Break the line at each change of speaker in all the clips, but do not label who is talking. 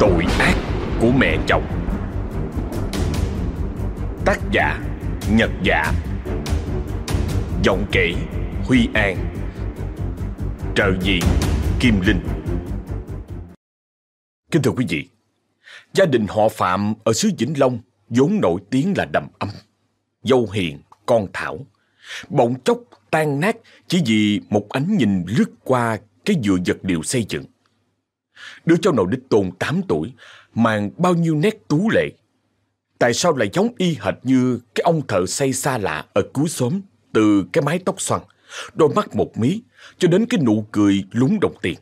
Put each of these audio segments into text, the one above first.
Tội ác của mẹ chồng. Tác giả Nhật Dạ Giọng kể Huy An. Trợ diện Kim Linh. Kính thưa quý vị Gia đình họ Phạm ở xứ Vĩnh Long vốn nổi tiếng là đầm ấm Dâu hiền, con thảo. Bỗng chốc tan nát chỉ vì một ánh nhìn lướt qua cái dựa vật liệu xây dựng. Đứa cháu nội đích tôn 8 tuổi, mang bao nhiêu nét tú lệ. Tại sao lại giống y hệt như cái ông thợ xây xa lạ ở cuối xóm, từ cái mái tóc xoăn, đôi mắt một mí, cho đến cái nụ cười lúng đồng tiền.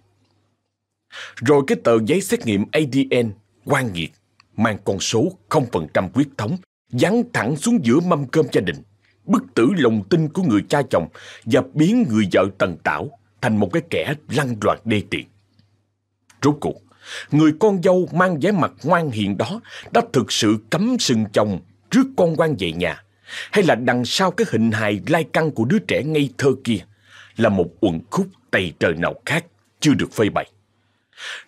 Rồi cái tờ giấy xét nghiệm ADN quan nghiệt, mang con số 0% quyết thống, dán thẳng xuống giữa mâm cơm gia đình bức tử lòng tin của người cha chồng và biến người vợ tần tảo thành một cái kẻ lăng loạt đê tiện. Rốt cuộc, người con dâu mang vẻ mặt ngoan hiền đó đã thực sự cấm sừng chồng trước con quan về nhà, hay là đằng sau cái hình hài lai căng của đứa trẻ ngây thơ kia là một uẩn khúc tày trời nào khác chưa được phơi bày.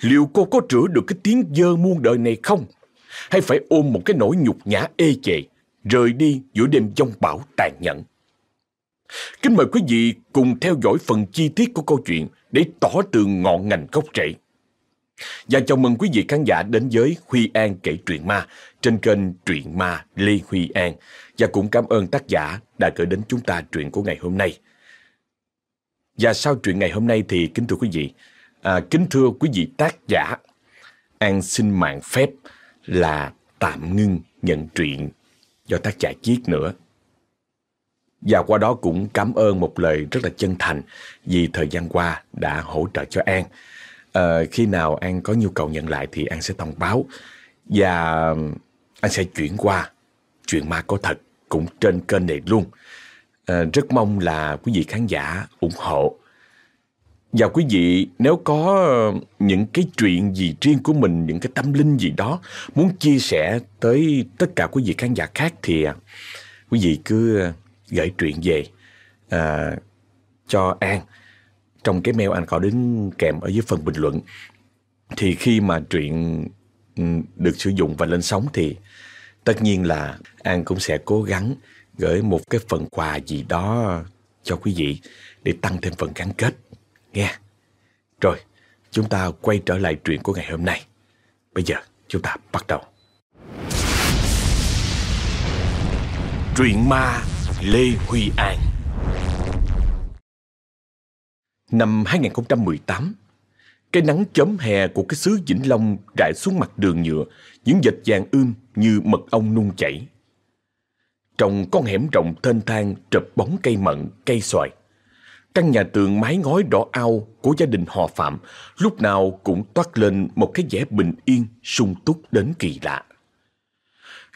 Liệu cô có rửa được cái tiếng dơ muôn đời này không? Hay phải ôm một cái nỗi nhục nhã ê chề rời đi giữa đêm giông bão tàn nhẫn. Kính mời quý vị cùng theo dõi phần chi tiết của câu chuyện để tỏ tường ngọn ngành gốc rễ. Và chào mừng quý vị khán giả đến với Huy An kể truyện ma trên kênh Truyện Ma Lê Huy An và cũng cảm ơn tác giả đã gửi đến chúng ta truyện của ngày hôm nay. Và sau truyện ngày hôm nay thì kính thưa quý vị, à, kính thưa quý vị tác giả, An xin mạng phép là tạm ngưng nhận truyện do tác giả viết nữa. Và qua đó cũng cảm ơn một lời rất là chân thành vì thời gian qua đã hỗ trợ cho An. À, khi nào An có nhu cầu nhận lại thì An sẽ thông báo và An sẽ chuyển qua chuyện ma có thật cũng trên kênh này luôn. À, rất mong là quý vị khán giả ủng hộ. Và quý vị nếu có những cái chuyện gì riêng của mình, những cái tâm linh gì đó muốn chia sẻ tới tất cả quý vị khán giả khác thì à, quý vị cứ gửi chuyện về à, cho An trong cái mail anh có đến kèm ở dưới phần bình luận. Thì khi mà truyện ừ, được sử dụng và lên sóng thì tất nhiên là An cũng sẽ cố gắng gửi một cái phần quà gì đó cho quý vị để tăng thêm phần gắn kết nghe. Rồi, chúng ta quay trở lại chuyện của ngày hôm nay. Bây giờ, chúng ta bắt đầu. Truyện ma Lê Huy An Năm 2018, cái nắng chớm hè của cái xứ Vĩnh Long rải xuống mặt đường nhựa những vệt vàng ươm như mật ong nung chảy. Trong con hẻm rộng thênh thang trập bóng cây mận, cây xoài, Căn nhà tường mái ngói đỏ ao của gia đình họ Phạm lúc nào cũng toát lên một cái vẻ bình yên, sung túc đến kỳ lạ.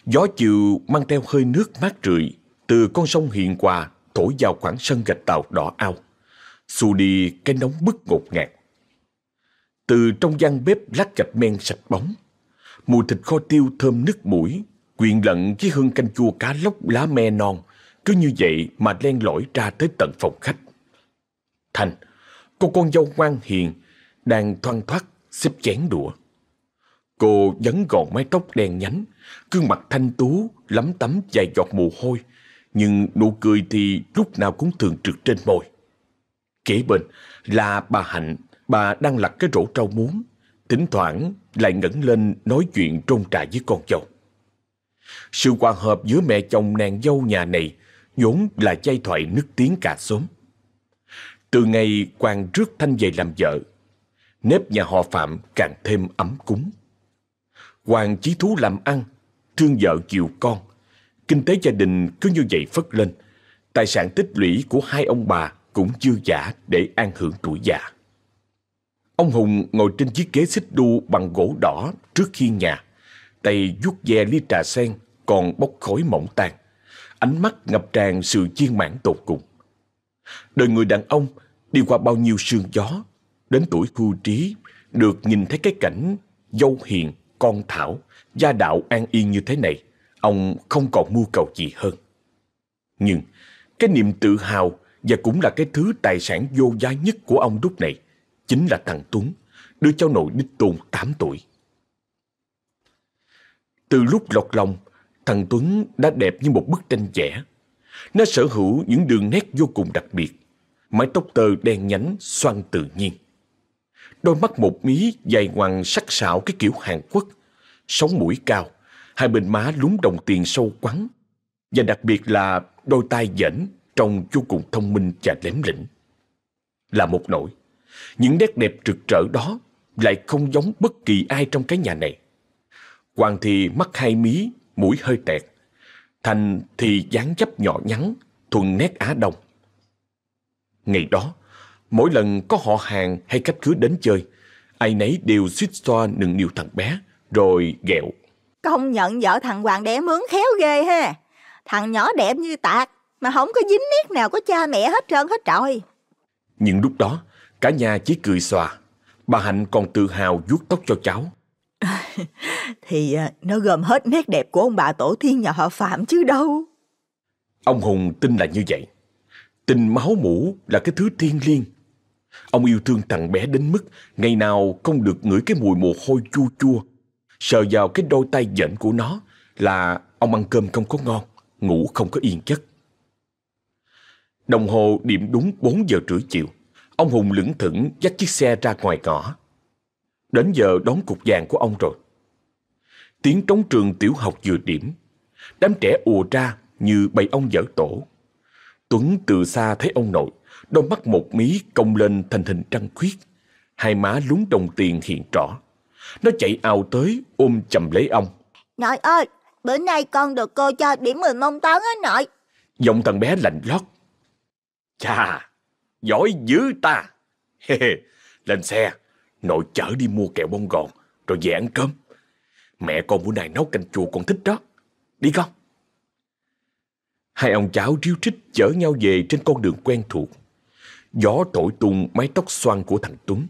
Gió chiều mang theo hơi nước mát rượi từ con sông Hiền Hòa thổi vào khoảng sân gạch tàu đỏ ao, xua đi cái nóng bức ngột ngạt. Từ trong gian bếp lát gạch men sạch bóng, mùi thịt kho tiêu thơm nức mũi, quyện lẫn với hương canh chua cá lóc lá me non, cứ như vậy mà len lỏi ra tới tận phòng khách. Thành, cô con dâu ngoan hiền, đang thoăn thoát xếp chén đũa. Cô vẫn gọn mái tóc đen nhánh, gương mặt thanh tú, lấm tấm dài giọt mồ hôi, nhưng nụ cười thì lúc nào cũng thường trực trên môi. Kế bên là bà Hạnh, bà đang lặt cái rổ trâu muống, thỉnh thoảng lại ngẩng lên nói chuyện trôn trà với con dâu. Sự hòa hợp giữa mẹ chồng nàng dâu nhà này vốn là chay thoại nức tiếng cả xóm. Từ ngày quan rước Thanh về làm vợ, nếp nhà họ Phạm càng thêm ấm cúng. Hoàng chí thú làm ăn, thương vợ chiều con. Kinh tế gia đình cứ như vậy phất lên. Tài sản tích lũy của hai ông bà cũng dư giả để an hưởng tuổi già. Ông Hùng ngồi trên chiếc ghế xích đu bằng gỗ đỏ trước khiên nhà, tay vuốt ve ly trà sen còn bốc khói mỏng tan, ánh mắt ngập tràn sự chiên mãn tột cùng. Đời người đàn ông đi qua bao nhiêu sương gió, đến tuổi khu trí, được nhìn thấy cái cảnh dâu hiền, con thảo, gia đạo an yên như thế này, ông không còn mưu cầu gì hơn. Nhưng, cái niềm tự hào và cũng là cái thứ tài sản vô giá nhất của ông lúc này, chính là thằng Tuấn, đứa cháu nội đích tôn 8 tuổi. Từ lúc lọt lòng, thằng Tuấn đã đẹp như một bức tranh vẽ. Nó sở hữu những đường nét vô cùng đặc biệt. Mái tóc tơ đen nhánh, xoăn tự nhiên. Đôi mắt một mí dài ngoằng sắc sảo cái kiểu Hàn Quốc. Sống mũi cao, hai bên má lúng đồng tiền sâu quắn. Và đặc biệt là đôi tai dẫn trông vô cùng thông minh và lém lĩnh. Là một nỗi, những nét đẹp rực rỡ đó lại không giống bất kỳ ai trong cái nhà này. Hoàng thì mắt hai mí, mũi hơi tẹt. Thành thì dáng dấp nhỏ nhắn, thuần nét Á Đông. Ngày đó, mỗi lần có họ hàng hay khách khứa đến chơi, ai nấy đều suýt xoa nựng niu thằng bé, rồi ghẹo.
Công nhận vợ thằng Hoàng đẻ mướn khéo ghê ha. Thằng nhỏ đẹp như tạc, mà không có dính nét nào có cha mẹ hết trơn hết trọi.
Nhưng lúc đó, cả nhà chỉ cười xòa. Bà Hạnh còn tự hào vuốt tóc cho cháu.
Thì à, nó gồm hết nét đẹp của ông bà tổ tiên nhà họ Phạm chứ đâu.
Ông Hùng tin là như vậy. Tình máu mủ là cái thứ thiêng liêng. Ông yêu thương thằng bé đến mức ngày nào không được ngửi cái mùi mồ hôi chua chua. Sờ vào cái đôi tay dẫn của nó là ông ăn cơm không có ngon, ngủ không có yên giấc. Đồng hồ điểm đúng 4 giờ rưỡi chiều. Ông Hùng lững thững dắt chiếc xe ra ngoài ngõ. Đến giờ đón cục vàng của ông rồi. Tiếng trống trường tiểu học vừa điểm. Đám trẻ ùa ra như bầy ông dở tổ. Tuấn từ xa thấy ông nội, đôi mắt một mí cong lên thành hình trăng khuyết. Hai má lúng đồng tiền hiện rõ. Nó chạy ào tới ôm chầm lấy ông.
Nội ơi, bữa nay con được cô cho điểm 10 môn toán á nội.
Giọng thằng bé lạnh lót. Chà, giỏi dữ ta. Lên xe, nội chở đi mua kẹo bông gòn, rồi về ăn cơm. Mẹ con bữa nay nấu canh chua con thích đó. Đi con. Hai ông cháu riêu trích chở nhau về trên con đường quen thuộc. Gió thổi tung mái tóc xoăn của thằng Tuấn.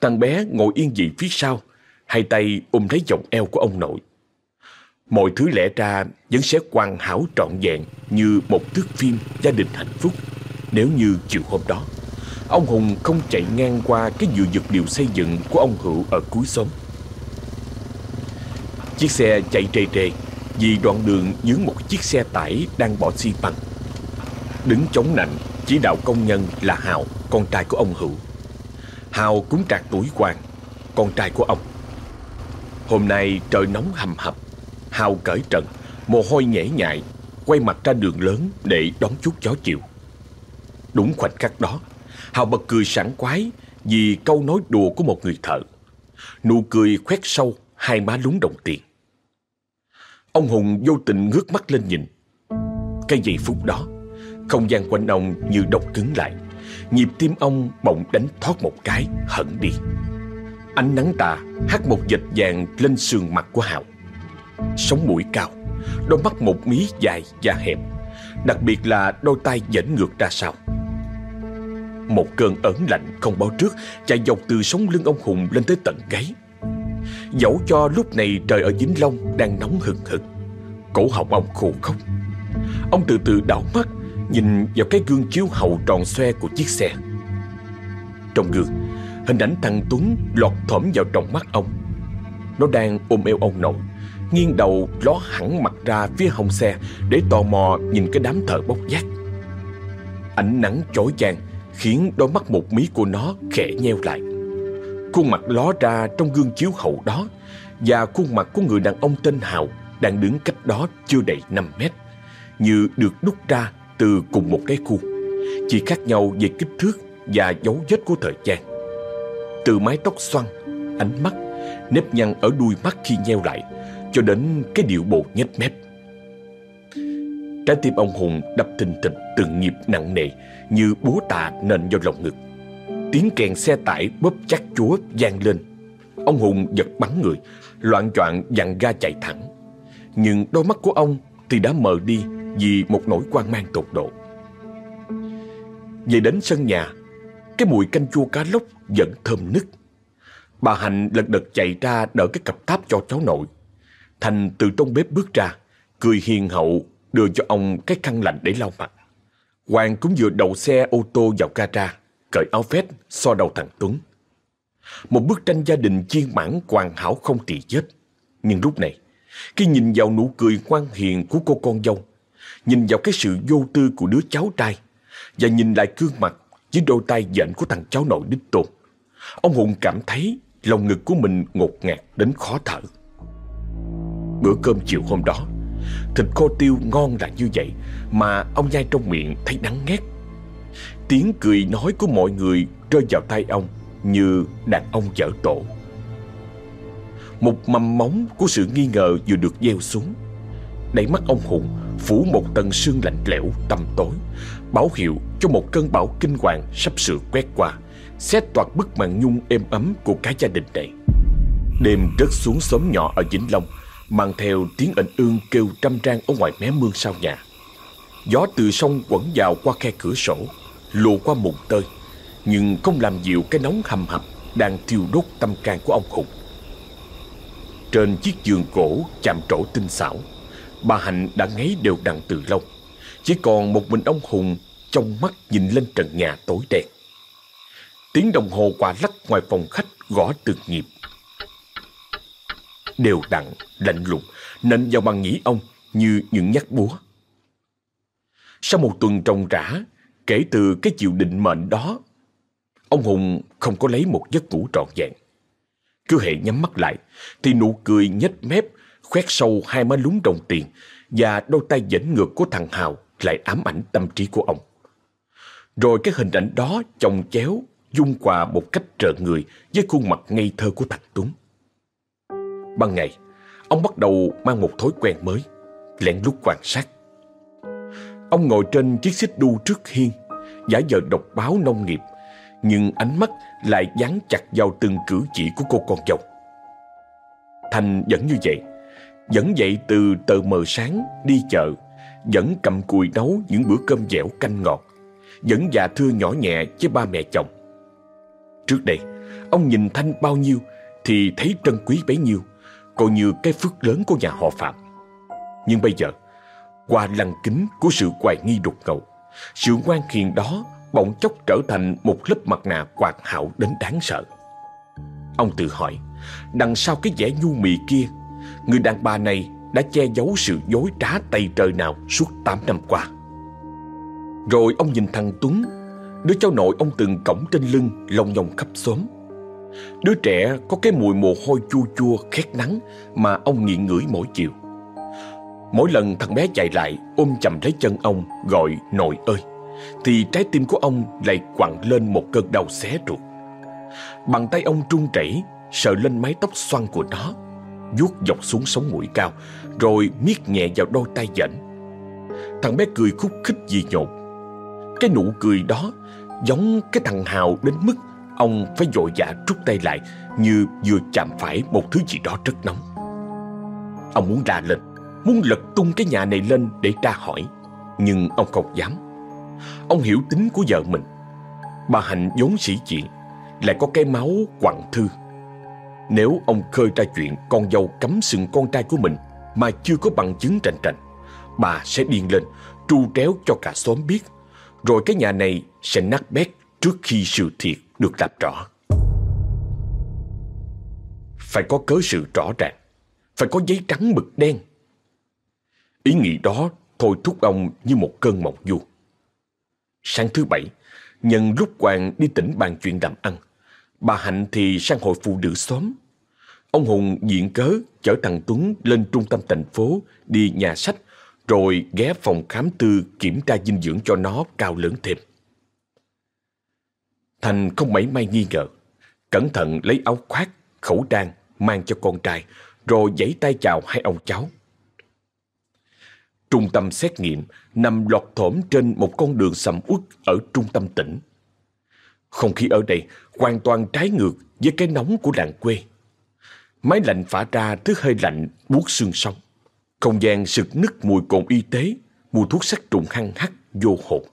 Thằng bé ngồi yên dị phía sau, hai tay ôm lấy vòng eo của ông nội. Mọi thứ lẽ ra vẫn sẽ hoàn hảo trọn vẹn như một thước phim gia đình hạnh phúc. Nếu như chiều hôm đó, ông Hùng không chạy ngang qua cái vựa vật liệu xây dựng của ông Hữu ở cuối xóm. Chiếc xe chạy trề trề vì đoạn đường dưới một chiếc xe tải đang bỏ xi măng. Đứng chống nạnh chỉ đạo công nhân là Hào, con trai của ông Hữu. Hào cũng trạc tuổi Hoàng, con trai của ông. Hôm nay trời nóng hầm hập, Hào cởi trần, mồ hôi nhễ nhại, quay mặt ra đường lớn để đón chút gió chiều. Đúng khoảnh khắc đó, Hào bật cười sảng khoái vì câu nói đùa của một người thợ. Nụ cười khoét sâu, hai má lúng đồng tiền. Ông Hùng vô tình ngước mắt lên nhìn. Cái giây phút đó, không gian quanh ông như đóng cứng lại. Nhịp tim ông bỗng đánh thoát một cái, hận đi. Ánh nắng tà hắt một vệt vàng lên sườn mặt của Hào. Sống mũi cao, đôi mắt một mí dài và hẹp, đặc biệt là đôi tay dẫn ngược ra sau. Một cơn ớn lạnh không báo trước, chạy dọc từ sống lưng ông Hùng lên tới tận gáy. Dẫu cho lúc này trời ở Vĩnh Long đang nóng hừng hực, Cổ họng ông khô khốc Ông từ từ đảo mắt, Nhìn vào cái gương chiếu hậu tròn xoe của chiếc xe. Trong gương, Hình ảnh thằng Tuấn lọt thỏm vào trong mắt ông. Nó đang ôm eo ông nội, Nghiêng đầu ló hẳn mặt ra phía hông xe Để tò mò nhìn cái đám thợ bốc giác Ánh nắng chói chang Khiến đôi mắt một mí của nó khẽ nheo lại. Khuôn mặt ló ra trong gương chiếu hậu đó Và khuôn mặt của người đàn ông tên Hào Đang đứng cách đó chưa đầy 5 mét Như được đúc ra từ cùng một cái khuôn Chỉ khác nhau về kích thước và dấu vết của thời gian. Từ mái tóc xoăn, ánh mắt, nếp nhăn ở đuôi mắt khi nheo lại Cho đến cái điệu bộ nhếch mép. Trái tim ông Hùng đập thình thịch từng nhịp nặng nề như búa tạ nền vào lòng ngực. Tiếng kèn xe tải bóp chắc chúa vang lên. Ông Hùng giật bắn người, Loạn choạng dặn ga chạy thẳng. Nhưng đôi mắt của ông thì đã mờ đi Vì một nỗi quan mang tột độ. Về đến sân nhà, Cái mùi canh chua cá lóc vẫn thơm nức. Bà Hạnh lật đật chạy ra đỡ cái cặp táp cho cháu nội. Thành từ trong bếp bước ra, Cười hiền hậu đưa cho ông cái khăn lạnh để lau mặt. Hoàng cũng vừa đậu xe ô tô vào gara cởi áo vest, so đầu thằng Tuấn. Một bức tranh gia đình chiên mãn hoàn hảo không tỳ vết. Nhưng lúc này, Khi nhìn vào nụ cười ngoan hiền của cô con dâu, nhìn vào cái sự vô tư của đứa cháu trai, và nhìn lại gương mặt với đôi tay dện của thằng cháu nội đích tôn, ông Hùng cảm thấy lòng ngực của mình ngột ngạt đến khó thở. Bữa cơm chiều hôm đó, thịt kho tiêu ngon là như vậy mà ông nhai trong miệng thấy đắng ngét. Tiếng cười nói của mọi người rơi vào tay ông như đàn ông dở tổ. Một mầm móng của sự nghi ngờ vừa được gieo xuống. Đẩy mắt ông Hùng phủ một tầng sương lạnh lẽo tăm tối, báo hiệu cho một cơn bão kinh hoàng sắp sửa quét qua, xét toạc bức màn nhung êm ấm của cả gia đình này. Đêm rớt xuống xóm nhỏ ở Vĩnh Long, mang theo tiếng ệnh ương kêu trăm trang ở ngoài mé mương sau nhà. Gió từ sông quẩn vào qua khe cửa sổ, lùa qua mùng tơi, nhưng không làm dịu cái nóng hầm hập đang thiêu đốt tâm can của ông Hùng. Trên chiếc giường cổ chạm trổ tinh xảo, bà Hạnh đã ngáy đều đặn từ lâu. Chỉ còn một mình ông Hùng trong mắt nhìn lên trần nhà tối đen. Tiếng đồng hồ quả lắc ngoài phòng khách gõ từng nhịp. Đều đặn, lạnh lùng, nên vào bằng nhĩ ông như những nhát búa. Sau một tuần trồng rã, kể từ cái chiều định mệnh đó, ông Hùng không có lấy một giấc ngủ trọn vẹn. Cứ hệ nhắm mắt lại, thì nụ cười nhếch mép, khoét sâu hai má lúng đồng tiền và đôi tay dẫn ngược của thằng Hào lại ám ảnh tâm trí của ông. Rồi cái hình ảnh đó chồng chéo, dung quà một cách trợ người với khuôn mặt ngây thơ của thằng Tuấn. Ban ngày, ông bắt đầu mang một thói quen mới, lén lút quan sát. Ông ngồi trên chiếc xích đu trước hiên, giả vờ đọc báo nông nghiệp, nhưng ánh mắt lại dán chặt vào từng cử chỉ của cô con dâu. Thành vẫn như vậy, vẫn dậy từ tờ mờ sáng đi chợ, vẫn cầm cùi nấu những bữa cơm dẻo canh ngọt, vẫn già thưa nhỏ nhẹ với ba mẹ chồng. Trước đây, ông nhìn Thanh bao nhiêu thì thấy trân quý bấy nhiêu, coi như cái phước lớn của nhà họ Phạm. Nhưng bây giờ, qua lăng kính của sự hoài nghi đột ngột, sự ngoan hiền đó bỗng chốc trở thành một lớp mặt nạ hoàn hảo đến đáng sợ. Ông tự hỏi, đằng sau cái vẻ nhu mì kia, người đàn bà này đã che giấu sự dối trá tày trời nào suốt 8 năm qua. Rồi ông nhìn thằng Tuấn, đứa cháu nội ông từng cổng trên lưng lông nhông khắp xóm. Đứa trẻ có cái mùi mồ hôi chua chua khét nắng mà ông nghiện ngửi mỗi chiều. Mỗi lần thằng bé chạy lại ôm chầm lấy chân ông gọi nội ơi thì trái tim của ông lại quặn lên một cơn đau xé ruột. Bàn tay ông trung chảy sờ lên mái tóc xoăn của nó, vuốt dọc xuống sống mũi cao, rồi miết nhẹ vào đôi tay dẫn. Thằng bé cười khúc khích vì nhột. Cái nụ cười đó giống cái thằng Hào đến mức ông phải vội vã rút tay lại như vừa chạm phải một thứ gì đó rất nóng. Ông muốn ra lên, muốn lật tung cái nhà này lên để tra hỏi, nhưng ông không dám. Ông hiểu tính của vợ mình Bà Hạnh vốn sĩ diện Lại có cái máu quặng thư Nếu ông khơi ra chuyện Con dâu cấm sừng con trai của mình Mà chưa có bằng chứng rành rành Bà sẽ điên lên Tru tréo cho cả xóm biết Rồi cái nhà này sẽ nát bét Trước khi sự thiệt được làm rõ Phải có cớ sự rõ ràng Phải có giấy trắng mực đen Ý nghĩ đó thôi thúc ông như một cơn mộng du Sáng thứ bảy, nhân lúc Hoàng đi tỉnh bàn chuyện làm ăn, bà Hạnh thì sang hội phụ nữ xóm. Ông Hùng diện cớ chở thằng Tuấn lên trung tâm thành phố đi nhà sách rồi ghé phòng khám tư kiểm tra dinh dưỡng cho nó cao lớn thêm. Thành không mấy may nghi ngờ, cẩn thận lấy áo khoác, khẩu trang mang cho con trai rồi giãy tay chào hai ông cháu. Trung tâm xét nghiệm nằm lọt thỏm trên một con đường sầm uất ở trung tâm tỉnh. Không khí ở đây hoàn toàn trái ngược với cái nóng của làng quê. Máy lạnh phả ra thứ hơi lạnh buốt xương sống. Không gian sực nức mùi cồn y tế, mùi thuốc sát trùng hăng hắc vô hồn.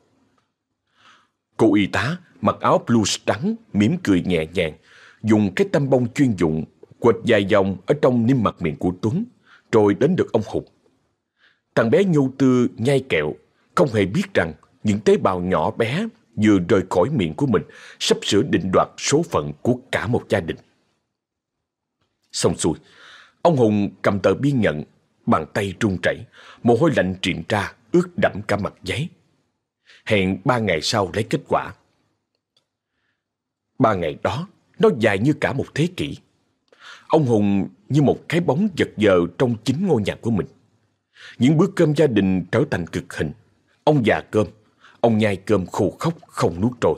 Cô y tá mặc áo blues trắng, mỉm cười nhẹ nhàng, dùng cái tăm bông chuyên dụng quệt dài dòng ở trong niêm mặt miệng của Tuấn, rồi đến được ông Hùng. Thằng bé nhô tư nhai kẹo, không hề biết rằng những tế bào nhỏ bé vừa rời khỏi miệng của mình sắp sửa định đoạt số phận của cả một gia đình. Xong xuôi, Ông Hùng cầm tờ biên nhận, bàn tay run rẩy, mồ hôi lạnh triện ra, ướt đẫm cả mặt giấy. Hẹn ba ngày sau lấy kết quả. Ba ngày đó, nó dài như cả một thế kỷ. Ông Hùng như một cái bóng giật giờ trong chính ngôi nhà của mình. Những bữa cơm gia đình trở thành cực hình. Ông già cơm, ông nhai cơm khô khóc không nuốt trôi.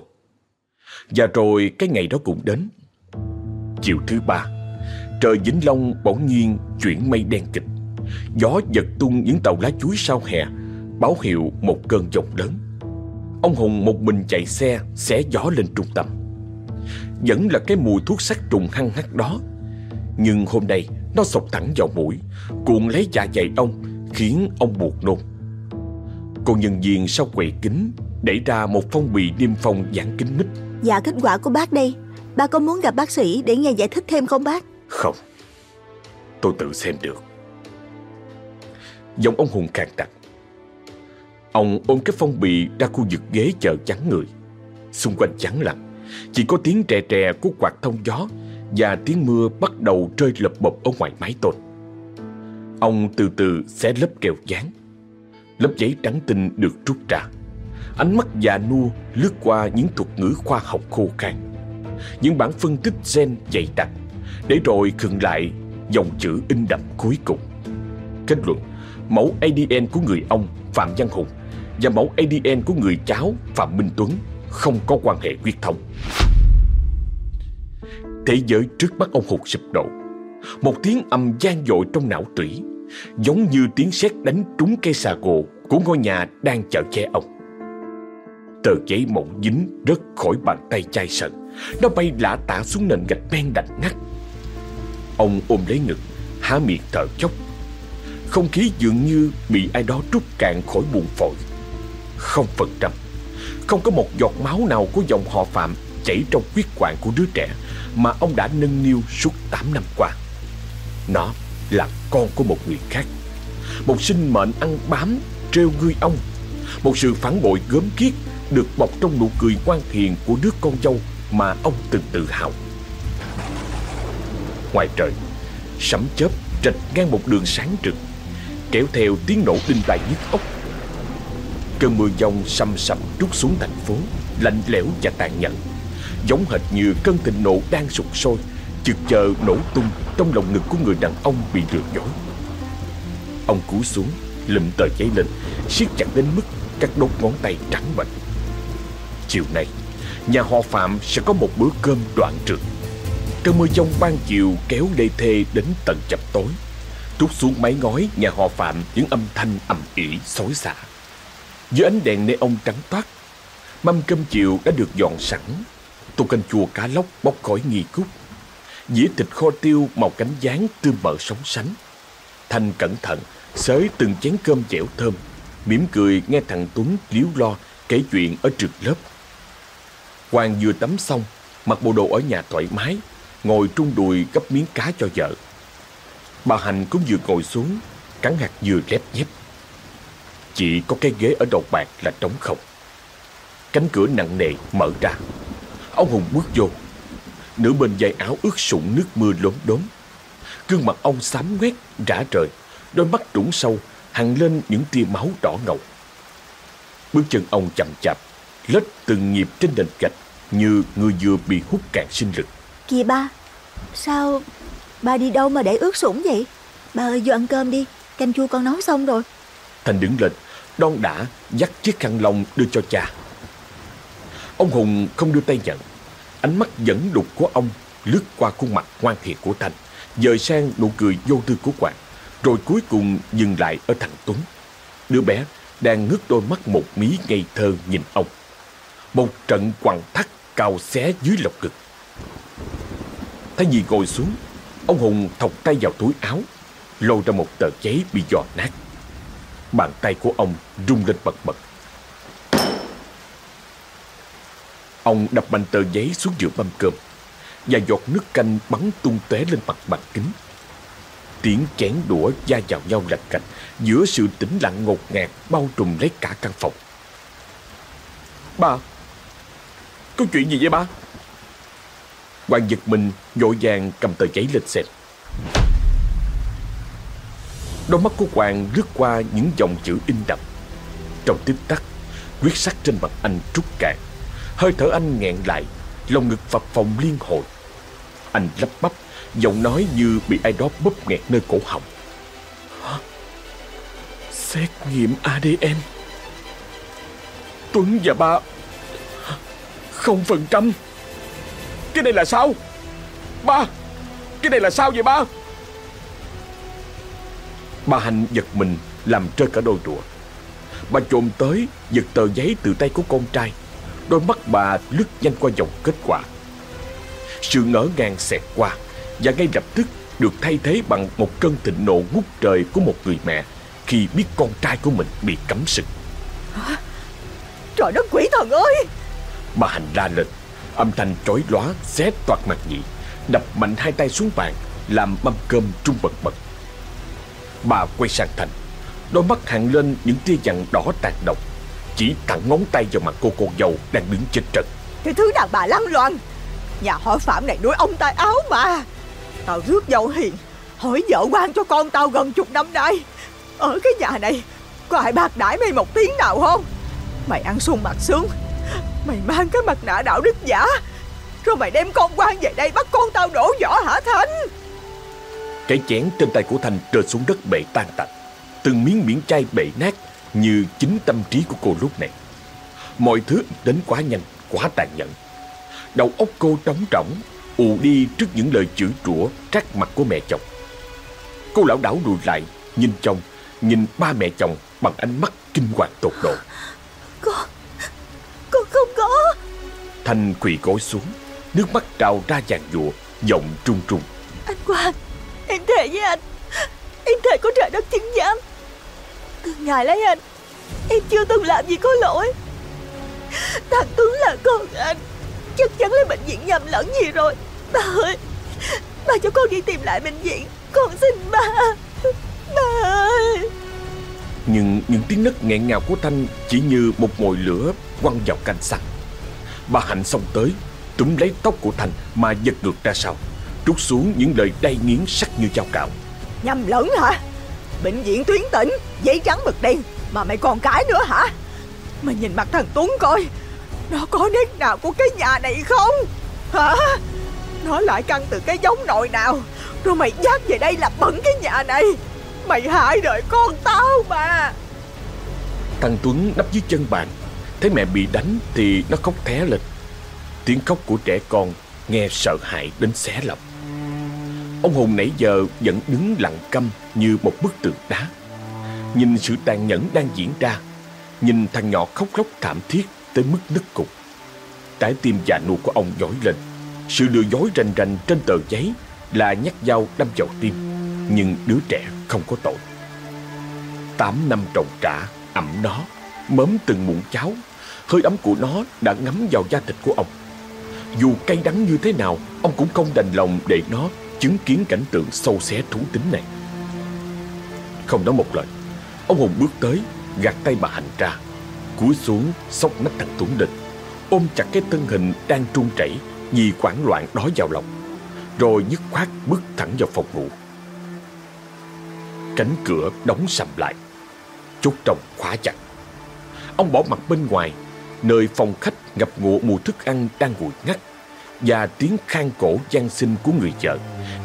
Và rồi cái ngày đó cũng đến. Chiều thứ ba, trời Vĩnh Long bỗng nhiên chuyển mây đen kịch. Gió giật tung những tàu lá chuối sau hè, báo hiệu một cơn giông lớn. Ông Hùng một mình chạy xe, xé gió lên trung tâm. Vẫn là cái mùi thuốc sát trùng hăng hắc đó. Nhưng hôm nay nó sộc thẳng vào mũi, cuộn lấy dạ dày ông, khiến ông buộc nôn. Cô nhân viên sau quầy kính đẩy ra một phong bì niêm phong giảng kính mít.
Dạ kết quả của bác đây Ba có muốn gặp bác sĩ để nghe giải thích thêm không bác
Không, tôi tự xem được. Giọng ông Hùng càng đặc. Ông ôm cái phong bì ra khu vực ghế chờ chắn người. Xung quanh chắn lặng, chỉ có tiếng trè trè của quạt thông gió và tiếng mưa bắt đầu rơi lập bập ở ngoài mái tôn. Ông từ từ xé lớp kẹo dán. Lớp giấy trắng tinh được rút ra. Ánh mắt già nua lướt qua những thuật ngữ khoa học khô khan. Những bản phân tích gen dày đặc, để rồi khựng lại dòng chữ in đậm cuối cùng. Kết luận, mẫu ADN của người ông Phạm Văn Hùng và mẫu ADN của người cháu Phạm Minh Tuấn không có quan hệ huyết thống. Thế giới trước mắt ông Hùng sụp đổ. Một tiếng âm gian dội trong não tủy, giống như tiếng sét đánh trúng cây xà gồ của ngôi nhà đang chở che ông. Tờ giấy mỏng dính rớt khỏi bàn tay chai sần, nó bay lả tả xuống nền gạch men đạch ngắt. Ông ôm lấy ngực, há miệng thở chốc. Không khí dường như bị ai đó trút cạn khỏi buồng phổi. Không phần trăm, không có một giọt máu nào của dòng họ Phạm chảy trong huyết quản của đứa trẻ mà ông đã nâng niu suốt 8 năm qua. Nó là con của một người khác. Một sinh mệnh ăn bám, treo ngươi ông. Một sự phản bội gớm ghiếc được bọc trong nụ cười quan hiền của đứa con dâu mà ông từng tự hào. Ngoài trời, sấm chớp rạch ngang một đường sáng trực, kéo theo tiếng nổ đinh tai nhức óc. Cơn mưa giông xăm xăm trút xuống thành phố, lạnh lẽo và tàn nhẫn, giống hệt như cơn thịnh nộ đang sụt sôi, chực chờ nổ tung trong lòng ngực của người đàn ông bị lừa dối. Ông cúi xuống, lụm tờ giấy lên, siết chặt đến mức các đốt ngón tay trắng bệch. Chiều nay, nhà họ Phạm sẽ có một bữa cơm đoạn trường. Cơn mưa giông ban chiều kéo lê thê đến tận chập tối. Trút xuống mái ngói nhà họ Phạm những âm thanh ầm ĩ xối xả. Dưới ánh đèn neon trắng toát, mâm cơm chiều đã được dọn sẵn. Tô canh chua cá lóc bốc khói nghi cút. Dĩa thịt kho tiêu màu cánh gián tươi mỡ sống sánh. Thanh cẩn thận, xới từng chén cơm dẻo thơm, mỉm cười nghe thằng Tuấn liếu lo kể chuyện ở trường lớp. Hoàng vừa tắm xong, mặc bộ đồ ở nhà thoải mái, ngồi trung đùi gấp miếng cá cho vợ. Bà Hành cũng vừa ngồi xuống, cắn hạt dừa lép nhép. Chỉ có cái ghế ở đầu bạc là trống không. Cánh cửa nặng nề mở ra. Ông Hùng bước vô. Nửa bên dây áo ướt sũng nước mưa lốm đốm. Gương mặt ông xám ngoét, rã rời, đôi mắt trũng sâu, hằn lên những tia máu đỏ ngầu. Bước chân ông chậm chạp, lết từng nhịp trên nền gạch như người vừa bị hút cạn sinh lực.
Kìa ba Sao ba đi đâu mà để ướt sũng vậy Ba ơi vô ăn cơm đi Canh chua con nấu xong rồi
Thành đứng lên, đon đã dắt chiếc khăn lông đưa cho cha. Ông Hùng không đưa tay nhận. Ánh mắt dẫn đục của ông lướt qua khuôn mặt ngoan hiền của Thành, dời sang nụ cười vô tư của Quảng, rồi cuối cùng dừng lại ở thằng Tuấn. Đứa bé đang ngước đôi mắt một mí ngây thơ nhìn ông. Một trận quằn thắt cào xé dưới lọc cực. Thay vì ngồi xuống, ông Hùng thọc tay vào túi áo, lôi ra một tờ giấy bị giò nát. Bàn tay của ông rung lên bật bật. Ông đập mạnh tờ giấy xuống giữa mâm cơm và giọt nước canh bắn tung tóe lên mặt bàn kính. Tiếng chén đũa va vào nhau lạch cạch giữa sự tĩnh lặng ngột ngạt bao trùm lấy cả căn phòng. Ba, có chuyện gì vậy ba? Hoàng giật mình vội vàng cầm tờ giấy lên xem. Đôi mắt của Hoàng lướt qua những dòng chữ in đậm. Trong tích tắc quyết sắc trên mặt anh trút cạn. Hơi thở anh nghẹn lại, Lòng ngực phập phồng liên hồi. Anh lắp bắp, Giọng nói như bị ai đó bóp nghẹt nơi cổ họng. Hả? Xét nghiệm ADN Tuấn và ba. Không phần trăm. Cái này là sao? Ba. Cái này là sao vậy ba? Bà Hạnh giật mình Làm rơi cả đôi đũa. Bà trồm tới giật tờ giấy từ tay của con trai. Đôi mắt bà lướt nhanh qua dòng kết quả. Sự ngỡ ngàng xẹt qua Và ngay lập tức được thay thế bằng một cơn thịnh nộ ngút trời của một người mẹ Khi biết con trai của mình bị cấm sực.
Trời đất quỷ thần ơi!
Bà Hành la lên Âm thanh trói lóa xé toạc mặt nhị Đập mạnh hai tay xuống bàn Làm mâm cơm trung bật bật Bà quay sang Thành. Đôi mắt hạng lên những tia dặn đỏ tàn độc. Chỉ thẳng ngón tay vào mặt cô con dâu Đang đứng trên trần.
Cái thứ đàn bà lăng loạn? Nhà họ Phạm này đuổi ông tay áo mà. Tao rước dâu hiền, Hỏi vợ quan cho con tao gần chục năm nay. Ở cái nhà này, Có ai bạc đãi mày một tiếng nào không? Mày ăn sung mặt sướng, Mày mang cái mặt nạ đạo đức giả. Rồi mày đem con quan về đây bắt con tao đổ vỏ hả Thanh?
Cái chén trên tay của Thanh rơi xuống đất bể tan tành. Từng miếng miếng chai bể nát Như chính tâm trí của cô lúc này. Mọi thứ đến quá nhanh Quá tàn nhẫn. Đầu óc cô trống rỗng ù đi trước những lời chửi rủa trách mặt của mẹ chồng. Cô lão đảo lùi lại Nhìn chồng Nhìn ba mẹ chồng bằng ánh mắt kinh hoàng tột độ.
Con Con không có.
Thanh quỳ gối xuống Nước mắt trào ra dàn dụa Giọng trung trung.
Anh Quang Em thề với anh. Em thề có trời đất chứng giám. Từ ngày lấy anh. Em chưa từng làm gì có lỗi. Thằng Tuấn là con anh. Chắc chắn là bệnh viện nhầm lẫn gì rồi. Bà ơi Bà cho con đi tìm lại bệnh viện. Con xin ba. Bà ơi.
Nhưng những tiếng nấc nghẹn ngào của Thanh Chỉ như một mồi lửa quăng vào canh xăng Bà Hạnh xông tới, Túm lấy tóc của Thanh Mà giật ngược ra sau. Trút xuống những lời đay nghiến sắc như dao cạo.
Nhầm lẫn hả? Bệnh viện tuyến tỉnh Giấy trắng mực đen Mà mày còn cãi nữa hả? Mày nhìn mặt thằng Tuấn coi Nó có nét nào của cái nhà này không? Hả? Nó lại căn từ cái giống nội nào Rồi mày dắt về đây làm bẩn cái nhà này. Mày hại đời con tao mà.
Thằng Tuấn đắp dưới chân bàn Thấy mẹ bị đánh thì nó khóc thé lên. Tiếng khóc của trẻ con Nghe sợ hãi đến xé lòng Ông Hùng nãy giờ vẫn đứng lặng câm Như một bức tượng đá. Nhìn sự tàn nhẫn đang diễn ra, Nhìn thằng nhỏ khóc lóc thảm thiết Tới mức nứt cục. Trái tim già nua của ông dối lên. Sự lừa dối rành rành trên tờ giấy Là nhát dao đâm vào tim, Nhưng đứa trẻ không có tội. Tám năm trồng trả, ẩm nó, Mớm từng muỗng cháo. Hơi ấm của nó đã ngấm vào da thịt của ông. Dù cay đắng như thế nào, Ông cũng không đành lòng để nó Chứng kiến cảnh tượng sâu xé thú tính này. Không nói một lời, Ông Hùng bước tới, Gạt tay bà Hạnh ra, Cúi xuống xốc nách thằng Tuấn Định, Ôm chặt cái thân hình đang trung chảy, Vì quảng loạn đói vào lòng, Rồi dứt khoát bước thẳng vào phòng ngủ. Cánh cửa đóng sầm lại, Chốt trong khóa chặt. Ông bỏ mặt bên ngoài, Nơi phòng khách ngập ngụa mùi thức ăn đang nguội ngắt. Và tiếng khang cổ gian sinh của người vợ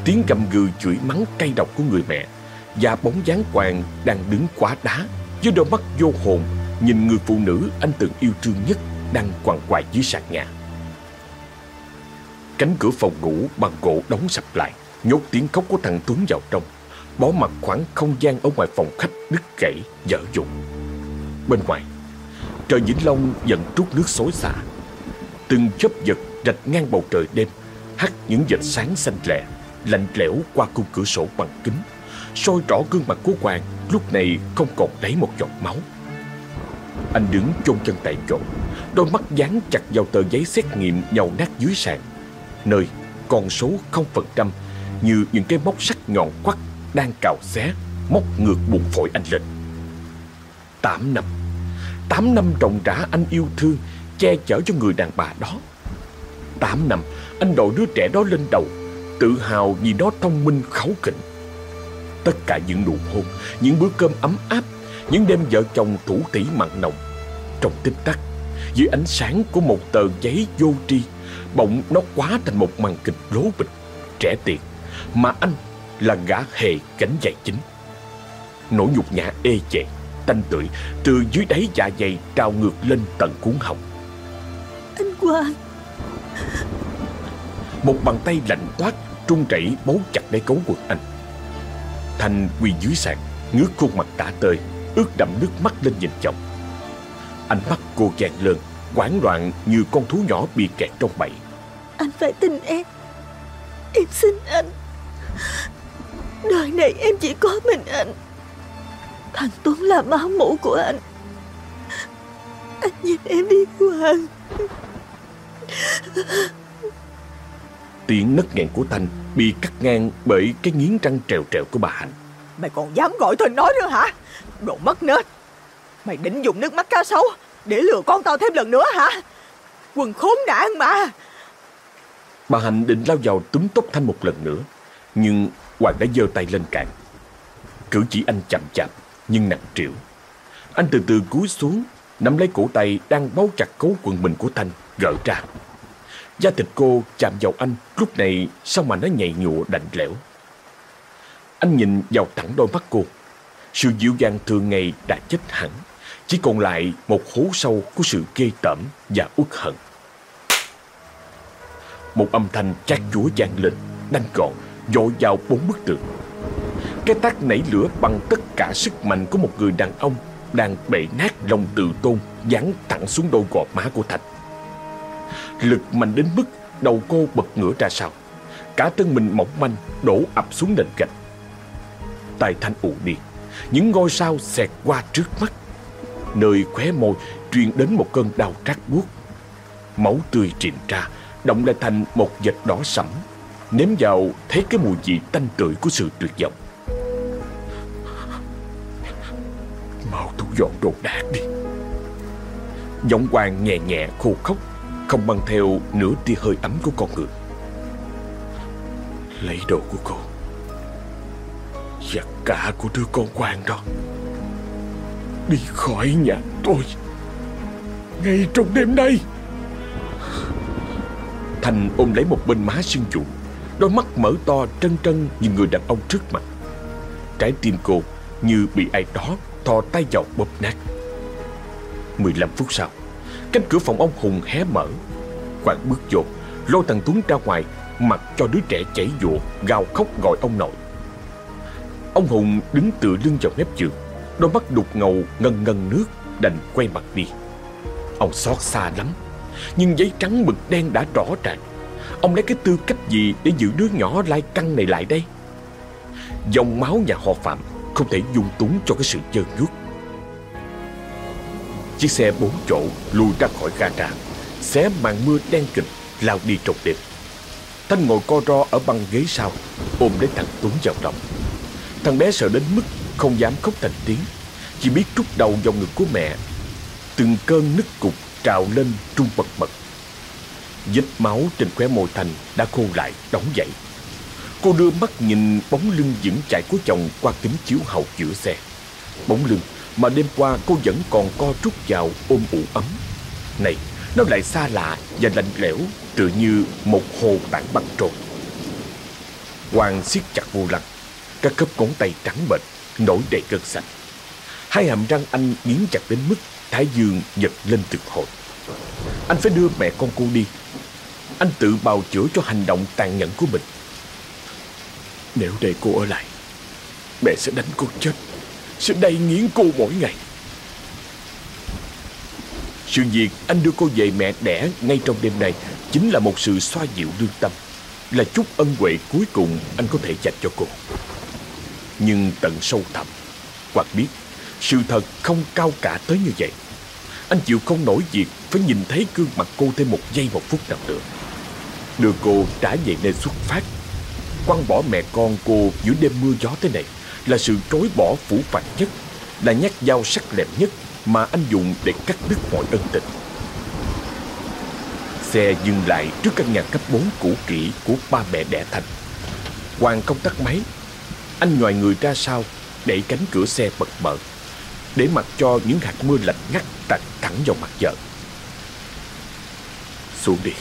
Tiếng gầm gừ chửi mắng cay độc của người mẹ Và bóng dáng quàng đang đứng quá đá Với đôi mắt vô hồn Nhìn người phụ nữ anh từng yêu thương nhất Đang quằn quại dưới sàn nhà. Cánh cửa phòng ngủ bằng gỗ đóng sập lại Nhốt tiếng khóc của thằng Tuấn vào trong Bỏ mặt khoảng không gian ở ngoài phòng khách đứt gãy, dở dụng Bên ngoài Trời Vĩnh Long dần trút nước xối xả. Từng chớp giật rạch ngang bầu trời đêm, Hắt những vệt sáng xanh lẹ Lạnh lẽo qua khung cửa sổ bằng kính, soi rõ gương mặt của Hoàng, Lúc này không còn lấy một giọt máu. Anh đứng chôn chân tại chỗ, Đôi mắt dán chặt vào tờ giấy xét nghiệm nhàu nát dưới sàn. Nơi con số 0% Như những cái móc sắt nhọn quắt Đang cào xé, Móc ngược buồng phổi anh lên. 8 năm 8 năm ròng rã anh yêu thương, Che chở cho người đàn bà đó. 8 năm, anh đội đứa trẻ đó lên đầu, Tự hào vì nó thông minh, kháu khỉnh. Tất cả những nụ hôn, Những bữa cơm ấm áp, Những đêm vợ chồng thủ tỉ mặn nồng. Trong tích tắc, Dưới ánh sáng của một tờ giấy vô tri, Bỗng nó quá thành một màn kịch lố bịch, Trẻ tiệt, Mà anh là gã hề cánh dạy chính. Nỗi nhục nhã ê chệ Tanh tưởi, Từ dưới đáy dạ dày trào ngược lên tận cuốn họng.
Anh Quang
một bàn tay lạnh toát Trung chảy bấu chặt lấy cấu quần anh. Thanh quỳ dưới sàn, Ngước khuôn mặt cả tơi, Ướt đậm nước mắt lên nhìn chồng. Ánh mắt cô chàng lớn Quảng loạn như con thú nhỏ bị kẹt trong bẫy
Anh phải tin em. Em xin anh. Đời này em chỉ có mình anh. Thằng Tuấn là máu mũ của anh. Anh nhìn em đi, Hoàng.
Tiếng nấc nghẹn của Thanh bị cắt ngang bởi cái nghiến răng trèo trèo của bà Hạnh.
Mày còn dám gọi tên nói nữa hả? Đồ mất nết. Mày định dùng nước mắt cá sấu để lừa con tao thêm lần nữa hả? Quần khốn nạn mà.
Bà Hạnh định lao vào túm tóc Thanh một lần nữa. Nhưng Hoàng đã giơ tay lên cản. Cử chỉ anh chậm chạp nhưng nặng trĩu. Anh từ từ cúi xuống, nắm lấy cổ tay đang bấu chặt cấu quần mình của Thanh, gỡ ra. Da thịt cô chạm vào anh, Lúc này sao mà nó nhạy nhụa đạnh lẽo Anh nhìn vào thẳng đôi mắt cô. Sự dịu dàng thường ngày đã chết hẳn, Chỉ còn lại một hố sâu của sự ghê tởm và uất hận. Một âm thanh chát chúa vang lên Đanh gọn, dội vào bốn bức tường. Cái tác nảy lửa bằng tất cả sức mạnh của một người đàn ông Đang bể nát lòng tự tôn, Dán thẳng xuống đôi gò má của Thạch. Lực mạnh đến mức đầu cô bật ngửa ra sau. Cả thân mình mỏng manh đổ ập xuống nền gạch. Tài thanh ù đi. Những ngôi sao xẹt qua trước mắt. Nơi khóe môi truyền đến một cơn đau trát buốt. Máu tươi trịn ra, Động lại thành một vệt đỏ sẫm Nếm vào thấy cái mùi vị tanh tưởi của sự tuyệt vọng. Mau thu dọn đồ đạc đi. Giọng hoàng nhẹ nhẹ khô khóc không mang theo nửa tia hơi ấm của con người. Lấy đồ của cô. Và cả của đứa con quan đó. Đi khỏi nhà tôi. Ngay trong đêm nay. Thành ôm lấy một bên má sưng trụ Đôi mắt mở to, trân trân như người đàn ông trước mặt. Trái tim cô như bị ai đó thò tay vào bóp nát. 15 phút sau Cánh cửa phòng ông Hùng hé mở. Quảng bước vô, Lôi thằng Tuấn ra ngoài, Mặc cho đứa trẻ chảy dụa, Gào khóc gọi ông nội. Ông Hùng đứng tựa lưng vào mép giường, Đôi mắt đục ngầu ngân ngân nước, Đành quay mặt đi. Ông xót xa lắm, Nhưng giấy trắng mực đen đã rõ ràng. Ông lấy cái tư cách gì để giữ đứa nhỏ lai căng này lại đây? Dòng máu nhà họ Phạm Không thể dung túng cho cái sự dơ nhuốc Chiếc xe bốn chỗ lùi ra khỏi ga gara Xé màn mưa đen kịch, lao đi trong đêm Thanh ngồi co ro ở băng ghế sau, Ôm lấy thằng Tuấn vào lòng. Thằng bé sợ đến mức không dám khóc thành tiếng, Chỉ biết trút đầu vào ngực của mẹ. Từng cơn nứt cục trào lên trung bật bật. Vết máu trên khóe môi Thành đã khô lại, đóng dậy. Cô đưa mắt nhìn bóng lưng vững chãi của chồng qua kính chiếu hậu giữa xe. Bóng lưng mà đêm qua cô vẫn còn co trút vào ôm ủ ấm. Này, nó lại xa lạ và lạnh lẽo Tựa như một hồ tảng băng trôi. Hoàng siết chặt vô lăng, Các khớp ngón tay trắng bệch, Nổi đầy cơn sạch. Hai hàm răng anh nghiến chặt đến mức Thái dương giật lên từng hồi. Anh phải đưa mẹ con cô đi. Anh tự bào chữa cho hành động tàn nhẫn của mình. Nếu để cô ở lại, Mẹ sẽ đánh cô chết. Sẽ đầy nghiến cô mỗi ngày sự việc anh đưa cô về mẹ đẻ ngay trong đêm này chính là một sự xoa dịu lương tâm, là chút ân huệ cuối cùng anh có thể dành cho cô. Nhưng tận sâu thẳm, hoặc biết sự thật không cao cả tới như vậy. Anh chịu không nổi việc phải nhìn thấy gương mặt cô thêm một giây một phút nào nữa. Đưa cô trả về nơi xuất phát. Quăng bỏ mẹ con cô giữa đêm mưa gió thế này là sự trối bỏ phủ phàng nhất, là nhát dao sắc lẹm nhất mà anh dùng để cắt đứt mọi ân tình. Xe dừng lại trước căn nhà cấp 4 cũ kỹ của ba mẹ đẻ Thành. Hoàng không tắt máy. Anh nhòi người ra sau Để cánh cửa xe bật mở Để mặc cho những hạt mưa lạnh ngắt tạt thẳng vào mặt vợ Xuống đi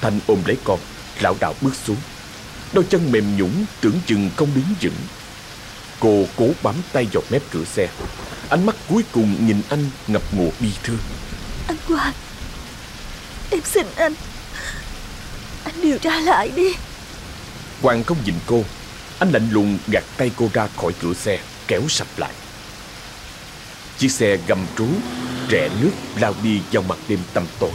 Thanh ôm lấy con Lão đạo bước xuống Đôi chân mềm nhũng tưởng chừng không đứng vững. Cô cố bám tay vào mép cửa xe. Ánh mắt cuối cùng nhìn anh ngập ngùa bi thương.
Anh Quang Em xin anh. Anh điều tra lại đi.
Quang không nhìn cô. Anh lạnh lùng gạt tay cô ra khỏi cửa xe Kéo sập lại. Chiếc xe gầm trú Rẽ nước lao đi vào mặt đêm tăm tối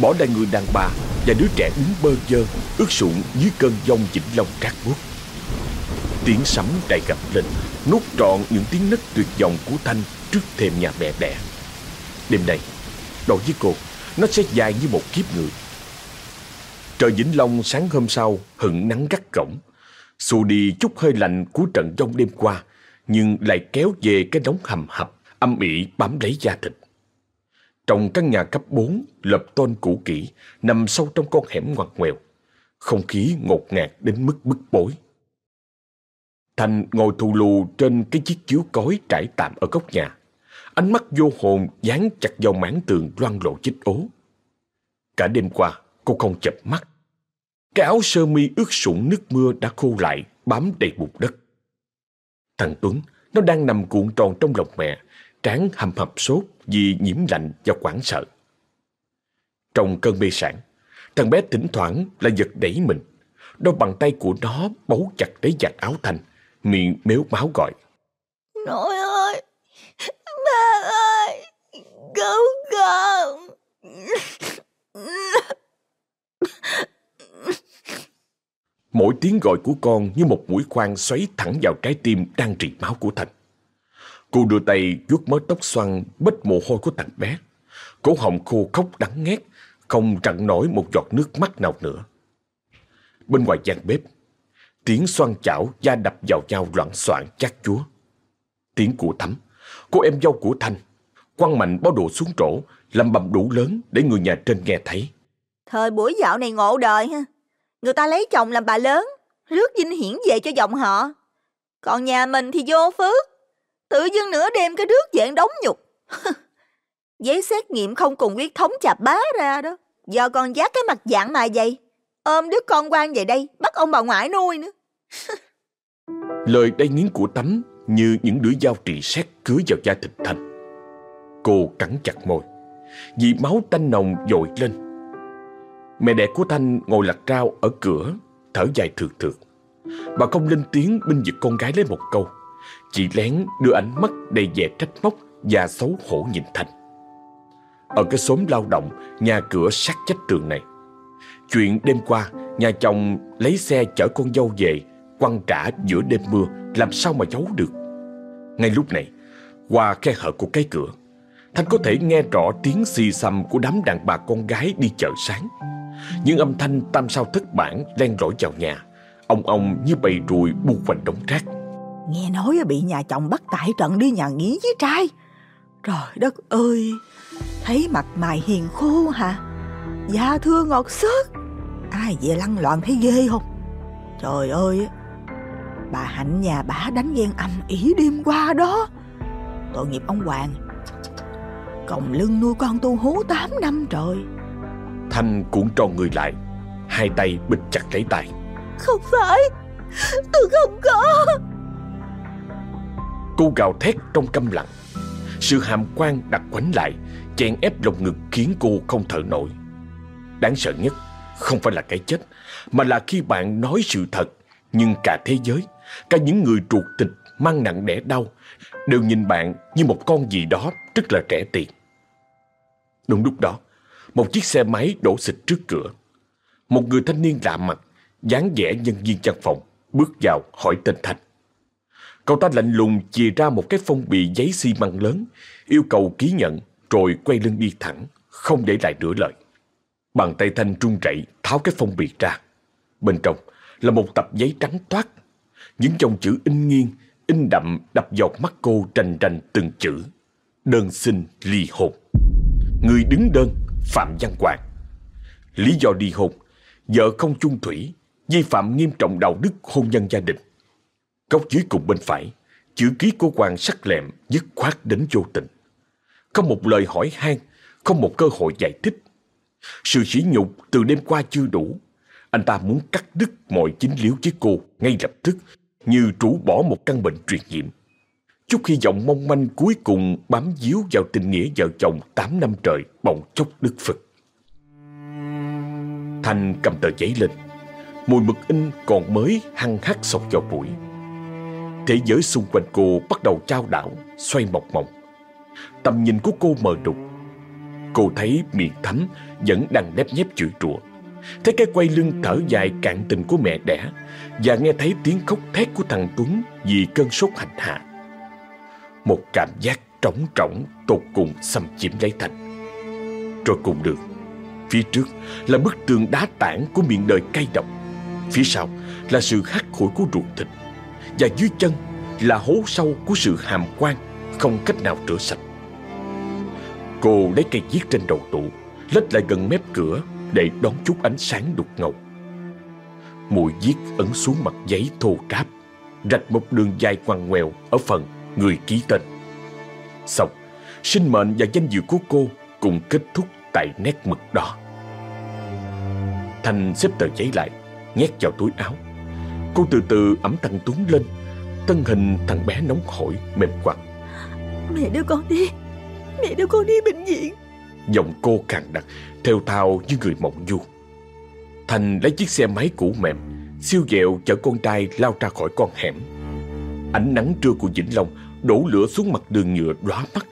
Bỏ lại người đàn bà Và đứa trẻ đứng bơ vơ, Ướt sũng dưới cơn giông vĩnh long trát buốt. Tiếng sấm đầy gập lên, Nuốt trọn những tiếng nấc tuyệt vọng của Thanh Trước thềm nhà mẹ đẻ. Đêm nay, Đối với cô, Nó sẽ dài như một kiếp người. Trời Vĩnh Long sáng hôm sau hửng nắng gắt gỏng Xù đi chút hơi lạnh của trận giông đêm qua, Nhưng lại kéo về cái nóng hầm hập, Âm ỉ bám lấy da thịt. Trong căn nhà cấp 4 Lập tôn cũ kỹ Nằm sâu trong con hẻm ngoặt ngoèo Không khí ngột ngạt đến mức bức bối Thành ngồi thù lù trên cái chiếc chiếu cối trải tạm ở góc nhà. Ánh mắt vô hồn dán chặt vào mảng tường loang lộ chích ố. Cả đêm qua, cô không chập mắt. Cái áo sơ mi ướt sũng nước mưa đã khô lại, bám đầy bụt đất. Thằng Tuấn, nó đang nằm cuộn tròn trong lòng mẹ, trán hầm hập sốt vì nhiễm lạnh và hoảng sợ. Trong cơn mê sản, thằng bé thỉnh thoảng là giật đẩy mình. Đôi bàn tay của nó bấu chặt lấy giặt áo Thành, miệng méo máu gọi.
Nội ơi, ba ơi, cứu con.
Mỗi tiếng gọi của con như một mũi khoan xoáy thẳng vào trái tim đang rỉ máu của Thành. Cô đưa tay vuốt mớ tóc xoăn bết mồ hôi của thằng bé. Cổ họng khô khóc đắng ngét, không chặn nổi một giọt nước mắt nào nữa. Bên ngoài gian bếp, Tiếng xoăn chảo da đập vào nhau loạn soạn chát chúa. Tiếng của thắm, cô em dâu của Thanh, quăng mạnh bó đồ xuống trổ, làm bầm đủ lớn để người nhà trên nghe thấy.
Thời buổi dạo này ngộ đời ha. Người ta lấy chồng làm bà lớn, rước dinh hiển về cho dòng họ. Còn nhà mình thì vô phước. Tự dưng nửa đêm cái rước dạng đóng nhục. Giấy xét nghiệm không cùng huyết thống chạp bá ra đó. Do con giác cái mặt dạng mà vậy. Ôm đứa con quan về đây, bắt ông bà ngoại nuôi nữa.
Lời đay nghiến của Tắm như những đứa dao trị xét cứa vào da thịt Thanh. Cô cắn chặt môi, vì máu tanh nồng dội lên. Mẹ đẻ của Thanh ngồi lặt rau ở cửa, thở dài thượt thượt. Bà không lên tiếng binh vực con gái lấy một câu, chị lén đưa ánh mắt đầy vẻ trách móc và xấu hổ nhìn Thanh. Ở cái xóm lao động, nhà cửa sát chết tường này, Chuyện đêm qua, nhà chồng lấy xe chở con dâu về, quăng trả giữa đêm mưa, làm sao mà giấu được. Ngay lúc này, qua khe hở của cái cửa, Thanh có thể nghe rõ tiếng xì xầm của đám đàn bà con gái đi chợ sáng. Những âm thanh tam sao thất bản len rỗi vào nhà, ông ông như bầy ruồi bu quanh đống rác.
Nghe nói bị nhà chồng bắt tại trận đi nhà nghỉ với trai. Trời đất ơi, thấy mặt mày hiền khô hả? Da thưa ngọt xớt Ai về lăn loạn thấy ghê không? Trời ơi Bà Hạnh nhà bà đánh ghen âm ỉ đêm qua đó. Tội nghiệp ông Hoàng. Còng lưng nuôi con tu hú 8 năm trời.
Thanh cuộn tròn người lại Hai tay bịt chặt lấy tay.
Không phải Tôi không có
Cô gào thét trong câm lặng Sự hàm quan đặt quánh lại Chèn ép lồng ngực khiến cô không thở nổi Đáng sợ nhất không phải là cái chết, mà là khi bạn nói sự thật, nhưng cả thế giới, cả những người ruột thịt mang nặng đẻ đau, đều nhìn bạn như một con gì đó rất là trẻ tiền. Đúng lúc đó, một chiếc xe máy đổ xịt trước cửa. Một người thanh niên lạ mặt, dáng vẻ nhân viên văn phòng, bước vào hỏi tên Thành. Cậu ta lạnh lùng chìa ra một cái phong bì giấy xi măng lớn, yêu cầu ký nhận, rồi quay lưng đi thẳng, không để lại nửa lời. Bàn tay Thanh run rẩy tháo cái phong bì ra. Bên trong là một tập giấy trắng toát. Những dòng chữ in nghiêng, in đậm đập vào mắt cô rành rành từng chữ. Đơn xin ly hôn. Người đứng đơn Phạm Văn quang Lý do ly hôn, vợ không chung thủy, vi phạm nghiêm trọng đạo đức hôn nhân gia đình. Góc dưới cùng bên phải, chữ ký của Hoàng sắc lẹm dứt khoát đến vô tình. Không một lời hỏi han, không một cơ hội giải thích. Sự sỉ nhục từ đêm qua chưa đủ. Anh ta muốn cắt đứt mọi chính liếu với cô ngay lập tức, như trũ bỏ một căn bệnh truyền nhiễm. Chút hy vọng mong manh cuối cùng bám díu vào tình nghĩa vợ chồng 8 năm trời bỗng chốc đứt phật. Thanh cầm tờ giấy lên. Mùi mực in còn mới hăng hắc sọc vào mũi. Thế giới xung quanh cô bắt đầu trao đảo, xoay mọc mộng. Tầm nhìn của cô mờ đục. Cô thấy miệng thắm vẫn đang nép nhép chửi rủa. Thấy cái quay lưng thở dài cạn tình của mẹ đẻ và nghe thấy tiếng khóc thét của thằng Tuấn vì cơn sốt hành hạ. Một cảm giác trống trỏng tột cùng xâm chiếm lấy Thành. Rồi cùng đường, phía trước là bức tường đá tảng của miệng đời cay độc. Phía sau là sự khắc khối của ruột thịt. Và dưới chân là hố sâu của sự hàm quan không cách nào rửa sạch. Cô lấy cây viết trên đầu tủ, lết lại gần mép cửa để đón chút ánh sáng đục ngầu. Mũi viết ấn xuống mặt giấy thô ráp, rạch một đường dài quằn ngoèo ở phần người ký tên. Xong, sinh mệnh và danh dự của cô cùng kết thúc tại nét mực đó. Thanh xếp tờ giấy lại, nhét vào túi áo. Cô từ từ ẩm thằng Tuấn lên, thân hình thằng bé nóng hổi, mềm quặn.
Mẹ đưa con đi, mẹ đưa con đi bệnh viện.
Giọng cô càng đặc, theo thao như người mộng du. Thành lấy chiếc xe máy cũ mềm, siêu dẹo chở con trai lao ra khỏi con hẻm. Ánh nắng trưa của Vĩnh Long đổ lửa xuống mặt đường nhựa đóa mắt.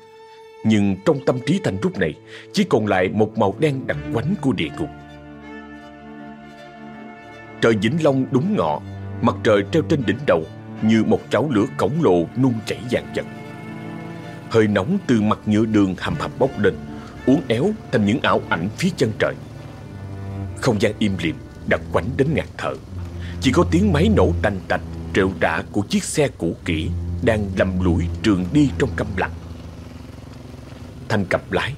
Nhưng trong tâm trí Thành lúc này chỉ còn lại một màu đen đặc quánh của địa ngục. Trời Vĩnh Long đúng ngọ, mặt trời treo trên đỉnh đầu như một chảo lửa khổng lồ nung chảy dàn dật. Hơi nóng từ mặt nhựa đường hầm hầm bốc lên, uốn éo thành những ảo ảnh phía chân trời. Không gian im lìm, đặc quánh đến ngạt thở. Chỉ có tiếng máy nổ tanh tạch, rệu rã của chiếc xe cũ kỹ đang lầm lũi trường đi trong câm lặng. Thanh cặp lái,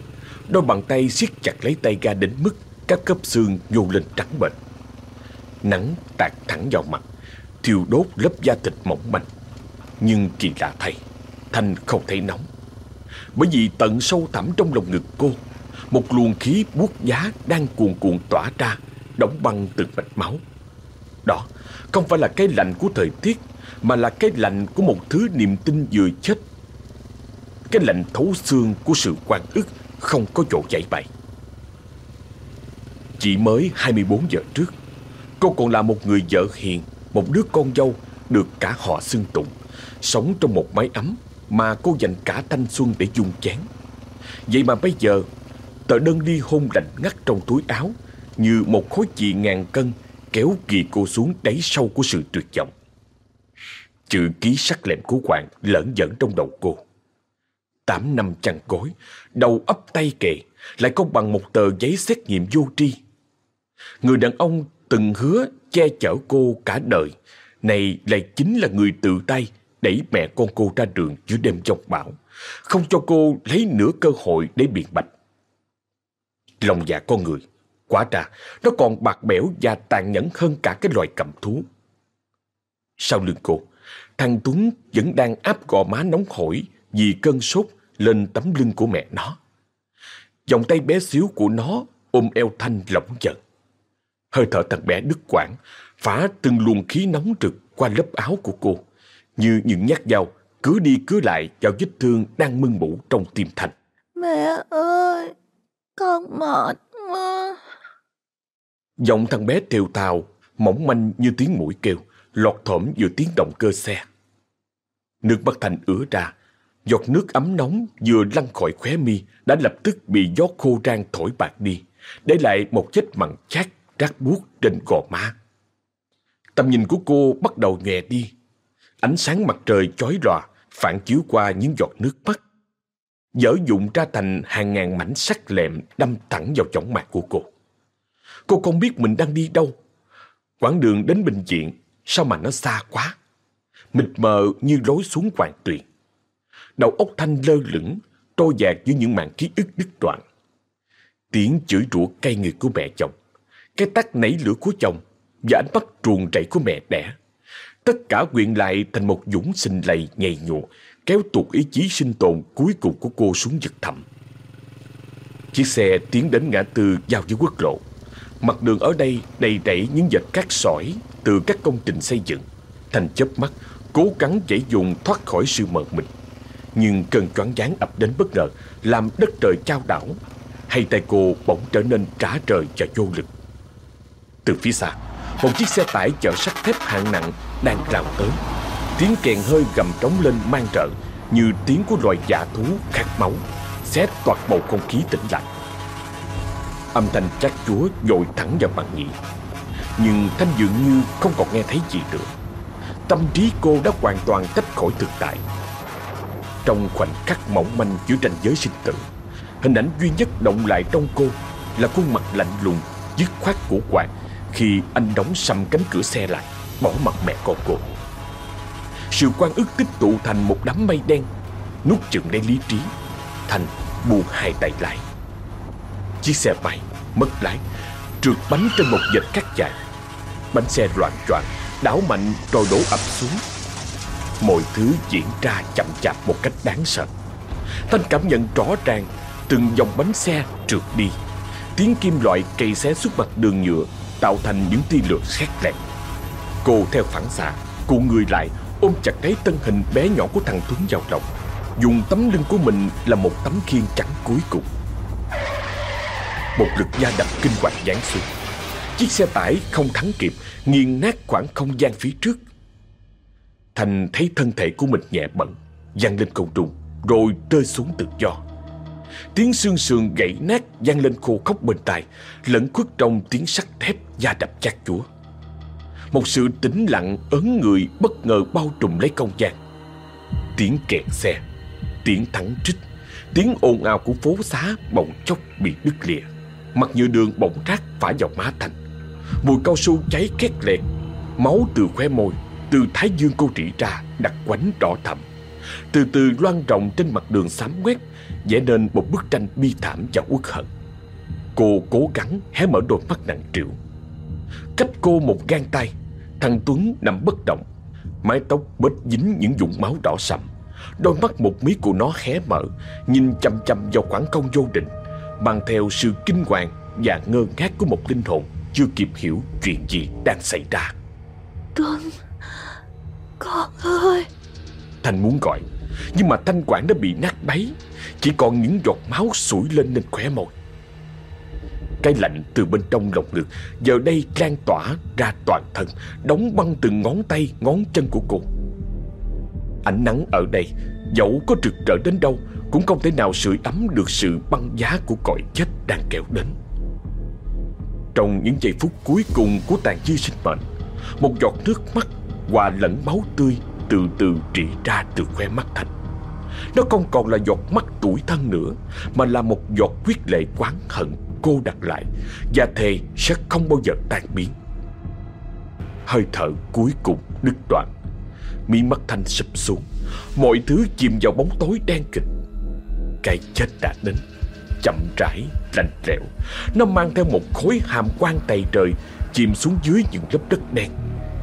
đôi bàn tay siết chặt lấy tay ga đến mức các khớp xương nhô lên trắng bệch. Nắng tạt thẳng vào mặt, thiêu đốt lớp da thịt mỏng manh. Nhưng kỳ lạ thay, Thanh không thấy nóng. Bởi vì tận sâu thẳm trong lòng ngực cô, một luồng khí buốt giá đang cuồn cuộn tỏa ra, đóng băng từng mạch máu. Đó không phải là cái lạnh của thời tiết, mà là cái lạnh của một thứ niềm tin vừa chết. Cái lạnh thấu xương của sự quan ức không có chỗ giải bày. Chỉ mới 24 giờ trước, cô còn là một người vợ hiền, một đứa con dâu được cả họ xưng tụng, sống trong một mái ấm mà cô dành cả thanh xuân để dung chén. Vậy mà bây giờ, tờ đơn ly hôn lạnh ngắt trong túi áo như một khối chì ngàn cân kéo kỳ cô xuống đáy sâu của sự tuyệt vọng. Chữ ký sắc lẹm của Hoàng lẫn dẫn trong đầu cô. Tám năm chăn cối, đầu ấp tay kề, lại không bằng một tờ giấy xét nghiệm vô tri. Người đàn ông từng hứa che chở cô cả đời, này lại chính là người tự tay đẩy mẹ con cô ra đường giữa đêm giông bão, không cho cô lấy nửa cơ hội để biện bạch. Lòng dạ con người, quả ra nó còn bạc bẽo và tàn nhẫn hơn cả cái loài cầm thú. Sau lưng cô, thằng Tuấn vẫn đang áp gò má nóng hổi vì cơn sốt lên tấm lưng của mẹ nó. Vòng tay bé xíu của nó ôm eo Thanh lỏng giận. Hơi thở thằng bé đứt quãng, phá từng luồng khí nóng rực qua lớp áo của cô, như những nhát dao cứ đi cứ lại vào vết thương đang mưng mủ trong tim Thanh.
Mẹ ơi, con mệt quá.
Giọng thằng bé thều thào, mỏng manh như tiếng mũi kêu, lọt thỏm giữa tiếng động cơ xe. Nước mắt Thành ứa ra, giọt nước ấm nóng vừa lăn khỏi khóe mi đã lập tức bị gió khô rang thổi bạc đi, để lại một vết mặn chát rác buốt trên gò má. Tầm nhìn của cô bắt đầu nhòe đi. Ánh sáng mặt trời chói lòa phản chiếu qua những giọt nước mắt. Dở dụng ra thành hàng ngàn mảnh sắc lẹm đâm thẳng vào chỏng mặt của cô. Cô không biết mình đang đi đâu. Quãng đường đến bệnh viện sao mà nó xa quá. Mịt mờ như lối xuống hoàng tuyền. Đầu óc Thanh lơ lửng, trôi dạt dưới những màn ký ức đứt đoạn. Tiếng chửi rủa cay người của mẹ chồng, cái tắt nảy lửa của chồng và ánh mắt truồng chảy của mẹ đẻ. Tất cả quyện lại thành một dũng sinh lầy nhầy nhụa, kéo tuột ý chí sinh tồn cuối cùng của cô xuống vực thẳm. Chiếc xe tiến đến ngã tư giao với quốc lộ. Mặt đường ở đây đầy đẩy những vệt cát sỏi từ các công trình xây dựng. Thành chớp mắt, cố gắng dãy dùng thoát khỏi sự mờ mịt. Nhưng cơn choáng váng ập đến bất ngờ, làm đất trời trao đảo. Hay tay cô bỗng trở nên trả trời và vô lực. Từ phía xa, một chiếc xe tải chở sắt thép hạng nặng đang lao tới. Tiếng kèn hơi gầm trống lên mang trợ như tiếng của loài giả thú khát máu, xé toạc bầu không khí tĩnh lặng. Âm thanh chát chúa dội thẳng vào mặt nhị. Nhưng Thanh dường như không còn nghe thấy gì nữa. Tâm trí cô đã hoàn toàn tách khỏi thực tại. Trong khoảnh khắc mỏng manh giữa ranh giới sinh tử, hình ảnh duy nhất động lại trong cô là khuôn mặt lạnh lùng, dứt khoát của Hoàng khi anh đóng sầm cánh cửa xe lại, bỏ mặt mẹ con cô. Sự quan ức tích tụ thành một đám mây đen, nút chừng lấy lý trí. Thành buông hai tay lại. Chiếc xe bay mất lái, trượt bánh trên một vệt cát dài. Bánh xe loạn choạng, đảo mạnh rồi đổ ập xuống. Mọi thứ diễn ra chậm chạp một cách đáng sợ. Thanh cảm nhận rõ ràng từng dòng bánh xe trượt đi. Tiếng kim loại cây xé suốt mặt đường nhựa tạo thành những tia lửa khét lẹt. Cô theo phản xạ, cô người lại ôm chặt lấy thân hình bé nhỏ của thằng Tuấn vào lòng, dùng tấm lưng của mình là một tấm khiên trắng cuối cùng. Một lực gia đập kinh hoàng giáng xuống. Chiếc xe tải không thắng kịp, nghiền nát khoảng không gian phía trước. Thành thấy thân thể của mình nhẹ bẩn, văng lên cầu trùng, rồi rơi xuống tự do. Tiếng xương sườn gãy nát vang lên khô khóc bên tai, lẫn khuất trong tiếng sắt thép da đập chát chúa. Một sự tĩnh lặng ấn người bất ngờ bao trùm lấy không gian. Tiếng kẹt xe, tiếng thắng trích, tiếng ồn ào của phố xá bỗng chốc bị đứt lìa. Mặt nhựa đường bỗng rác phả vào má Thành. Mùi cao su cháy khét lẹt, máu từ khóe môi, từ thái dương cô rỉ ra đặc quánh đỏ thẫm. Từ từ loan rộng trên mặt đường xám quét vẽ nên một bức tranh bi thảm và uất hận. Cô cố gắng hé mở đôi mắt nặng trĩu. Cách cô một gang tay, thằng Tuấn nằm bất động, mái tóc bết dính những vũng máu đỏ sậm. Đôi mắt một mí của nó hé mở, nhìn chăm chăm vào khoảng không vô định, mang theo sự kinh hoàng và ngơ ngác của một linh hồn chưa kịp hiểu chuyện gì đang xảy ra.
Tuấn, con ơi!
Thành muốn gọi, nhưng mà thanh quản đã bị nát bấy. Chỉ còn những giọt máu sủi lên lên khóe môi Cái lạnh từ bên trong lồng ngực Giờ đây lan tỏa ra toàn thân Đóng băng từng ngón tay, ngón chân của cô. Ánh nắng ở đây Dẫu có trực trở đến đâu Cũng không thể nào sưởi ấm được sự băng giá của cõi chết đang kéo đến. Trong những giây phút cuối cùng của tàn dư sinh mệnh Một giọt nước mắt hòa lẫn máu tươi từ từ trị ra từ khóe mắt Thành. Nó không còn là giọt mắt tuổi thân nữa, mà là một giọt quyết lệ quán hận cô đặt lại và thề sẽ không bao giờ tan biến. Hơi thở cuối cùng đứt đoạn, mi mắt Thanh sụp xuống, mọi thứ chìm vào bóng tối đen kịch. Cái chết đã đến, chậm rãi, lạnh lẽo. Nó mang theo một khối hàm quang tày trời chìm xuống dưới những lớp đất đen,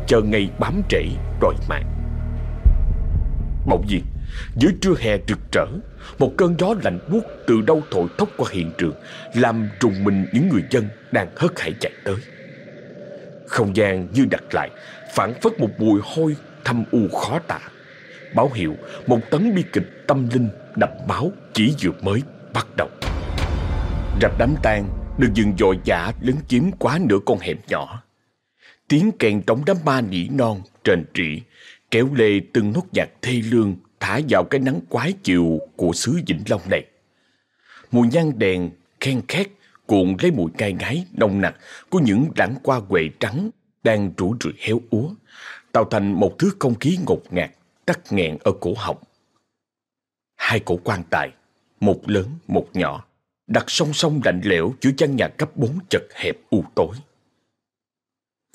chờ ngày bám rễ đòi mạng. Bỗng nhiên, dưới trưa hè rực rỡ, một cơn gió lạnh buốt từ đâu thổi thốc qua hiện trường, làm trùng mình những người dân đang hớt hải chạy tới. Không gian như đặt lại, phản phất một mùi hôi thâm u khó tả. Báo hiệu một tấn bi kịch tâm linh đập báo chỉ vừa mới bắt đầu. Rạp đám tang được dừng dội dã lấn chiếm quá nửa con hẻm nhỏ. Tiếng kèn trống đám ma nỉ non, trền trĩ kéo lê từng nốt nhạc thê lương thả vào cái nắng quái chịu của xứ Vĩnh Long này. Mùi nhang đèn khen khét cuộn lấy mùi cay ngái nồng nặc của những đảng qua quệ trắng đang rủ rượi héo úa, tạo thành một thứ không khí ngột ngạt, tắc nghẹn ở cổ họng. Hai cổ quan tài, một lớn một nhỏ, đặt song song lạnh lẽo giữa căn nhà cấp bốn chật hẹp u tối.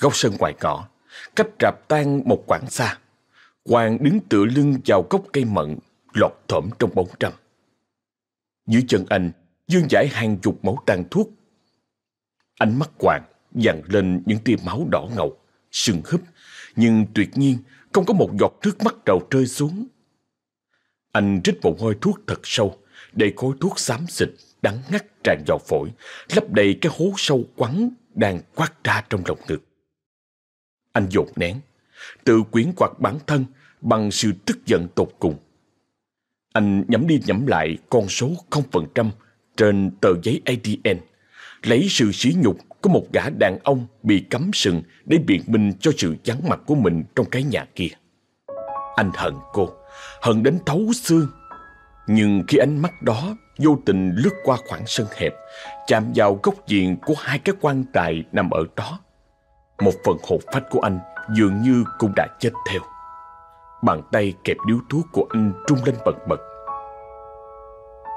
Góc sân ngoài ngõ, cách rạp tan một quãng xa, Hoàng đứng tựa lưng vào gốc cây mận, lọt thỏm trong bóng trầm. Dưới chân anh, dương giải hàng chục máu tàn thuốc. Ánh mắt Hoàng dằn lên những tia máu đỏ ngầu, sưng húp, Nhưng tuyệt nhiên không có một giọt nước mắt nào rơi xuống. Anh rít một hơi thuốc thật sâu, để khối thuốc xám xịt, đắng ngắt tràn vào phổi, lấp đầy cái hố sâu quắn đang quát ra trong lòng ngực. Anh dột nén, tự quyến quạt bản thân bằng sự tức giận tột cùng. Anh nhắm đi nhắm lại con số 0% trên tờ giấy ADN, lấy sự sỉ nhục của một gã đàn ông bị cấm sừng để biện minh cho sự vắng mặt của mình trong cái nhà kia. Anh hận cô, hận đến thấu xương. Nhưng khi ánh mắt đó vô tình lướt qua khoảng sân hẹp, chạm vào góc diện của hai cái quan tài nằm ở đó, một phần hồn phách của anh dường như cũng đã chết theo. Bàn tay kẹp điếu thuốc của anh trung lên bật bật.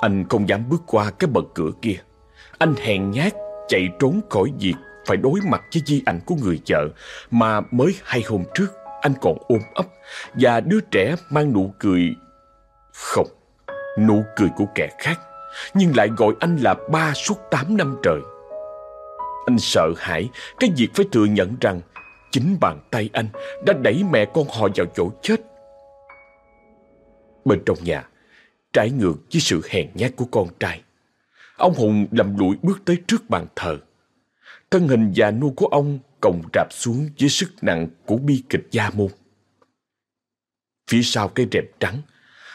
Anh không dám bước qua cái bậc cửa kia. Anh hèn nhát chạy trốn khỏi việc phải đối mặt với di ảnh của người vợ mà mới hai hôm trước anh còn ôm ấp và đứa trẻ mang nụ cười... Không, nụ cười của kẻ khác, nhưng lại gọi anh là ba suốt tám năm trời. Anh sợ hãi cái việc phải thừa nhận rằng chính bàn tay anh đã đẩy mẹ con họ vào chỗ chết. Bên trong nhà, trái ngược với sự hèn nhát của con trai, ông Hùng lầm lũi bước tới trước bàn thờ. Thân hình già nua của ông còng rạp xuống dưới sức nặng của bi kịch gia môn. Phía sau cây rèm trắng,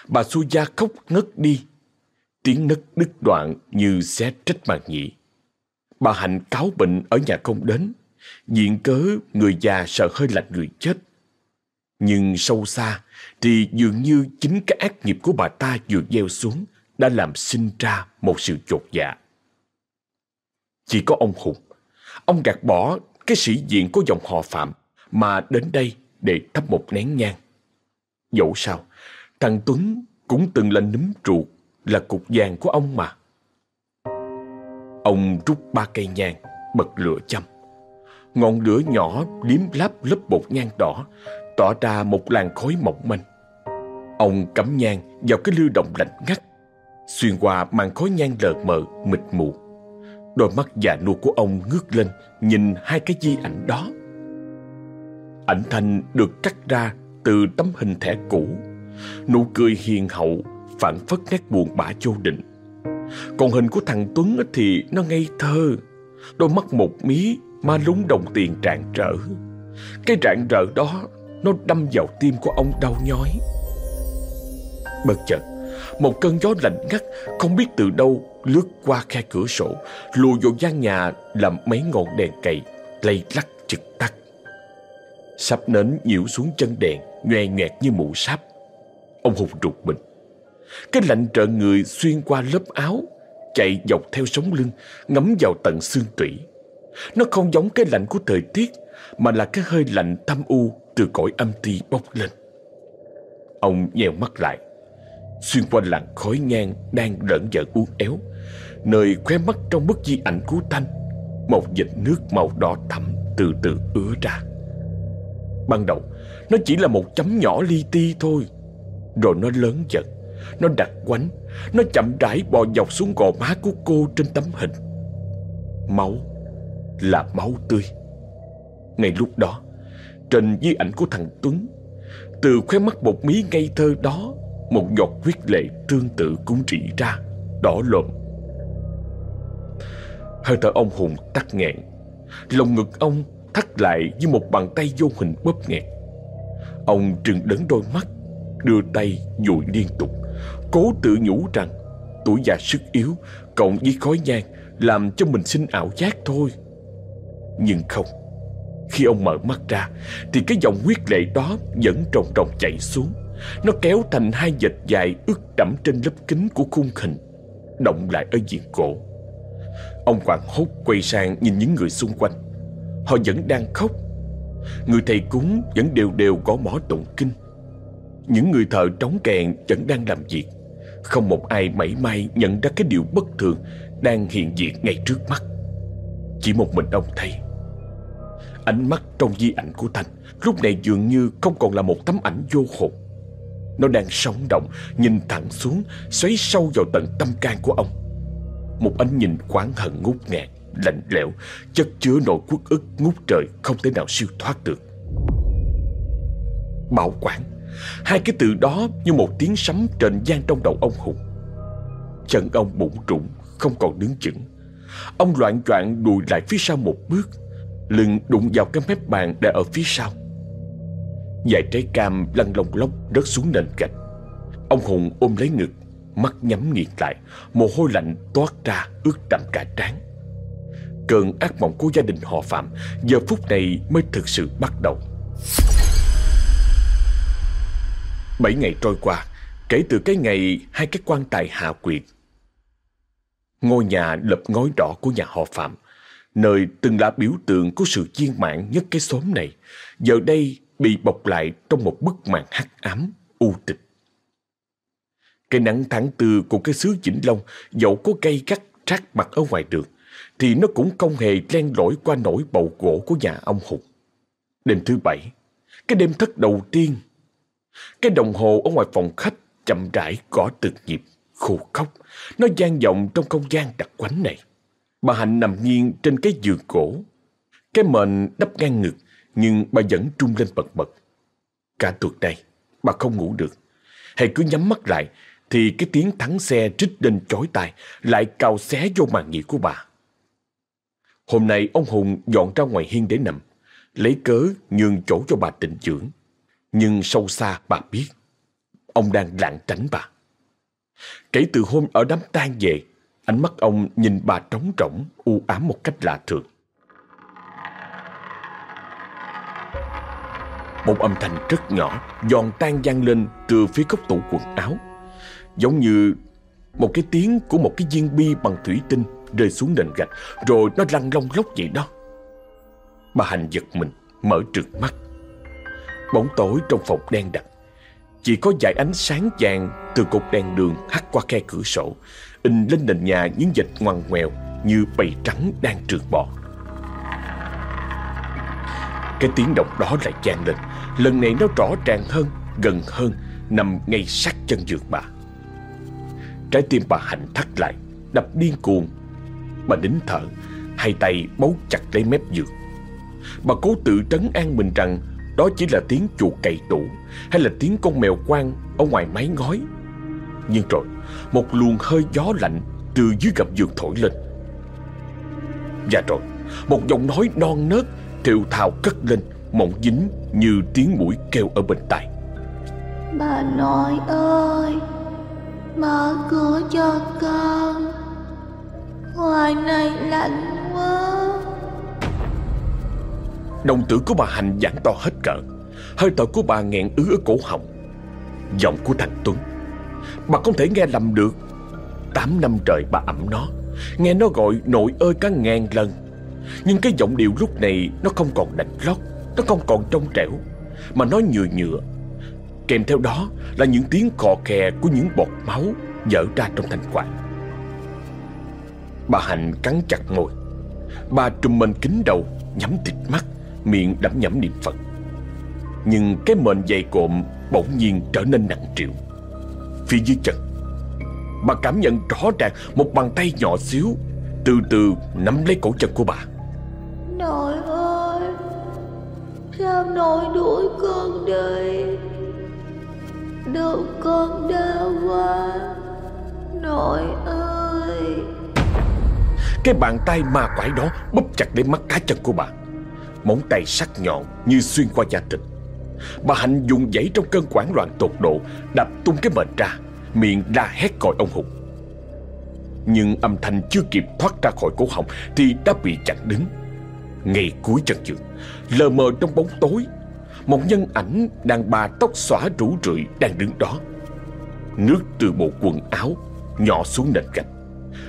bà Xu Gia khóc ngất đi. Tiếng nấc đứt đoạn như xé trách màng nhị. Bà Hạnh cáo bệnh ở nhà không đến. Diện cớ người già sợ hơi lạnh người chết. Nhưng sâu xa thì dường như chính cái ác nghiệp của bà ta vừa gieo xuống đã làm sinh ra một sự chột dạ. Chỉ có ông Hùng. Ông gạt bỏ cái sĩ diện của dòng họ Phạm mà đến đây để thắp một nén nhang. Dẫu sao, thằng Tuấn cũng từng là nấm ruột, là cục vàng của ông mà. Ông rút ba cây nhang, bật lửa châm. Ngọn lửa nhỏ liếm láp lớp bột nhang đỏ, tỏ ra một làn khói mỏng manh. Ông cắm nhang vào cái lư động lạnh ngắt, xuyên qua màn khói nhang lờ mờ, mịt mù. Đôi mắt già nua của ông ngước lên Nhìn hai cái di ảnh đó Ảnh thanh được cắt ra Từ tấm hình thẻ cũ Nụ cười hiền hậu Phản phất nét buồn bã vô định Còn hình của thằng Tuấn thì Nó ngây thơ Đôi mắt một mí Ma lúng đồng tiền trạng trở Cái trạng rỡ đó Nó đâm vào tim của ông đau nhói Bất chợt một cơn gió lạnh ngắt không biết từ đâu lướt qua khe cửa sổ, lùi vào gian nhà làm mấy ngọn đèn cầy lay lắc trực tắt. Sắp nến nhiễu xuống chân đèn, nhoe nhoẹt như mụ sáp. Ông hụt rụt mình. Cái lạnh trợn người xuyên qua lớp áo, chạy dọc theo sống lưng, ngấm vào tận xương tủy. Nó không giống cái lạnh của thời tiết, mà là cái hơi lạnh thâm u từ cõi âm ti bốc lên. Ông nhèo mắt lại, xuyên qua làn khói nhang đang lẫn giận uốn éo, nơi khóe mắt trong bức di ảnh của Thanh, một dịch nước màu đỏ thẫm từ từ ứa ra. Ban đầu, nó chỉ là một chấm nhỏ li ti thôi, rồi nó lớn dần, nó đặt quánh, nó chậm rãi bò dọc xuống gò má của cô trên tấm hình. Máu là máu tươi. Ngay lúc đó, trên di ảnh của thằng Tuấn, từ khóe mắt một mí ngây thơ đó một giọt huyết lệ tương tự cũng rỉ ra Đỏ lộm Hơi thở ông Hùng tắt nghẹn Lòng ngực ông thắt lại như một bàn tay vô hình bóp nghẹt. Ông trừng đấn đôi mắt Đưa tay dụi liên tục Cố tự nhủ rằng Tuổi già sức yếu Cộng với khói nhang Làm cho mình sinh ảo giác thôi. Nhưng không. Khi ông mở mắt ra, Thì cái dòng huyết lệ đó vẫn trồng trồng chảy xuống. Nó kéo thành hai vệt dài ướt đẫm trên lớp kính của khung hình, Động lại ở diện cổ. Ông hoảng hốt quay sang nhìn những người xung quanh. Họ vẫn đang khóc. Người thầy cúng vẫn đều đều gõ mỏ tụng kinh. Những người thợ trống kèn vẫn đang làm việc. Không một ai mảy may nhận ra cái điều bất thường Đang hiện diện ngay trước mắt. Chỉ một mình ông thấy Ánh mắt trong di ảnh của Thanh Lúc này dường như không còn là một tấm ảnh vô hồn. Nó đang sống động, Nhìn thẳng xuống, Xoáy sâu vào tận tâm can của ông. Một ánh nhìn quán hận ngút ngạt, Lạnh lẽo, Chất chứa nỗi quốc ức ngút trời Không thể nào siêu thoát được. Bảo quản, Hai cái từ đó như một tiếng sấm trền gian trong đầu ông Hùng. Chân ông bụng trũng Không còn đứng chững. Ông loạn choạng đùi lại phía sau một bước Lưng đụng vào cái mép bàn để ở phía sau. Dài trái cam lăn lông lóc rớt xuống nền gạch. Ông Hùng ôm lấy ngực, Mắt nhắm nghiền lại, Mồ hôi lạnh toát ra ướt đậm cả trán. Cơn ác mộng của gia đình họ Phạm Giờ phút này mới thực sự bắt đầu. Bảy ngày trôi qua, Kể từ cái ngày hai cái quan tài hạ quyệt Ngôi nhà lập ngói đỏ của nhà họ Phạm Nơi từng là biểu tượng của sự viên mãn nhất cái xóm này Giờ đây bị bọc lại trong một bức màn hắc ám, u tịch Cái nắng tháng tư của cái xứ Vĩnh Long Dẫu có cây cắt trát mặt ở ngoài đường Thì nó cũng không hề len lỏi qua nỗi bầu gỗ của nhà ông Hùng Đêm thứ bảy Cái đêm thất đầu tiên cái đồng hồ ở ngoài phòng khách chậm rãi gõ từng nhịp, khô khóc. Nó gian vọng trong không gian đặc quánh này. Bà Hạnh nằm nghiêng trên cái giường cổ. Cái mền đắp ngang ngực, nhưng bà vẫn trung lên bật bật. Cả tuần này, bà không ngủ được. Hay cứ nhắm mắt lại, thì cái tiếng thắng xe trích lên chói tai lại cào xé vô màn nghỉ của bà. Hôm nay ông Hùng dọn ra ngoài hiên để nằm, lấy cớ nhường chỗ cho bà tịnh dưỡng. Nhưng sâu xa bà biết Ông đang lảng tránh bà Kể từ hôm ở đám tang về Ánh mắt ông nhìn bà trống rỗng, U ám một cách lạ thường. Một âm thanh rất nhỏ, Giòn tan vang lên từ phía góc tủ quần áo. Giống như một cái tiếng của một cái viên bi bằng thủy tinh Rơi xuống nền gạch, Rồi nó lăn long lóc vậy đó. Bà Hành giật mình, Mở trượt mắt. Bóng tối trong phòng đen đặc. Chỉ có vài ánh sáng vàng từ cột đèn đường hắt qua khe cửa sổ In lên nền nhà những vệt ngoằn ngoèo Như bầy trắng đang trượt bò. Cái tiếng động đó lại vang lên. Lần này nó rõ ràng hơn, Gần hơn, Nằm ngay sát chân giường bà. Trái tim bà Hạnh thắt lại, Đập điên cuồng. Bà nín thở, Hai tay bấu chặt lấy mép giường. Bà cố tự trấn an mình rằng đó chỉ là tiếng chuột cày tủ Hay là tiếng con mèo quang Ở ngoài mái ngói. Nhưng rồi một luồng hơi gió lạnh Từ dưới gầm giường thổi lên. Và rồi Một giọng nói non nớt Thều thào cất lên Mộng dính như tiếng mũi kêu ở bên tai.
Bà nội ơi Mở cửa cho con Ngoài này lạnh quá.
Đồng tử của bà Hành giãn to hết cỡ Hơi thở của bà nghẹn ứ ở cổ họng. Giọng của Thành Tuấn Bà không thể nghe lầm được. Tám năm trời bà ẩm nó, Nghe nó gọi nội ơi cả ngàn lần. Nhưng cái giọng điệu lúc này Nó không còn đạch lót, Nó không còn trong trẻo, Mà nó nhựa nhựa Kèm theo đó là những tiếng cò kè Của những bọt máu dở ra trong thành quản Bà Hạnh cắn chặt môi. Bà trùm mình kính đầu, Nhắm thịt mắt, miệng đẫm nhẩm niệm Phật. Nhưng cái mền dày cộm bỗng nhiên trở nên nặng trĩu. Phía dưới chân, bà cảm nhận rõ ràng một bàn tay nhỏ xíu từ từ nắm lấy cổ chân của bà.
Nội ơi, sao nội đuổi con đi? Đầu con đau quá, nội ơi.
Cái bàn tay ma quái đó bóp chặt lấy mắt cá chân của bà. Móng tay sắc nhọn như xuyên qua da thịt Bà Hạnh dùng giấy trong cơn quảng loạn tột độ, Đập tung cái mền ra, Miệng la hét gọi ông Hùng Nhưng âm thanh chưa kịp thoát ra khỏi cổ họng Thì đã bị chặn đứng Ngay cuối chân giường Lờ mờ trong bóng tối, Một nhân ảnh đàn bà tóc xõa rủ rượi đang đứng đó. Nước từ bộ quần áo Nhỏ xuống nền gạch.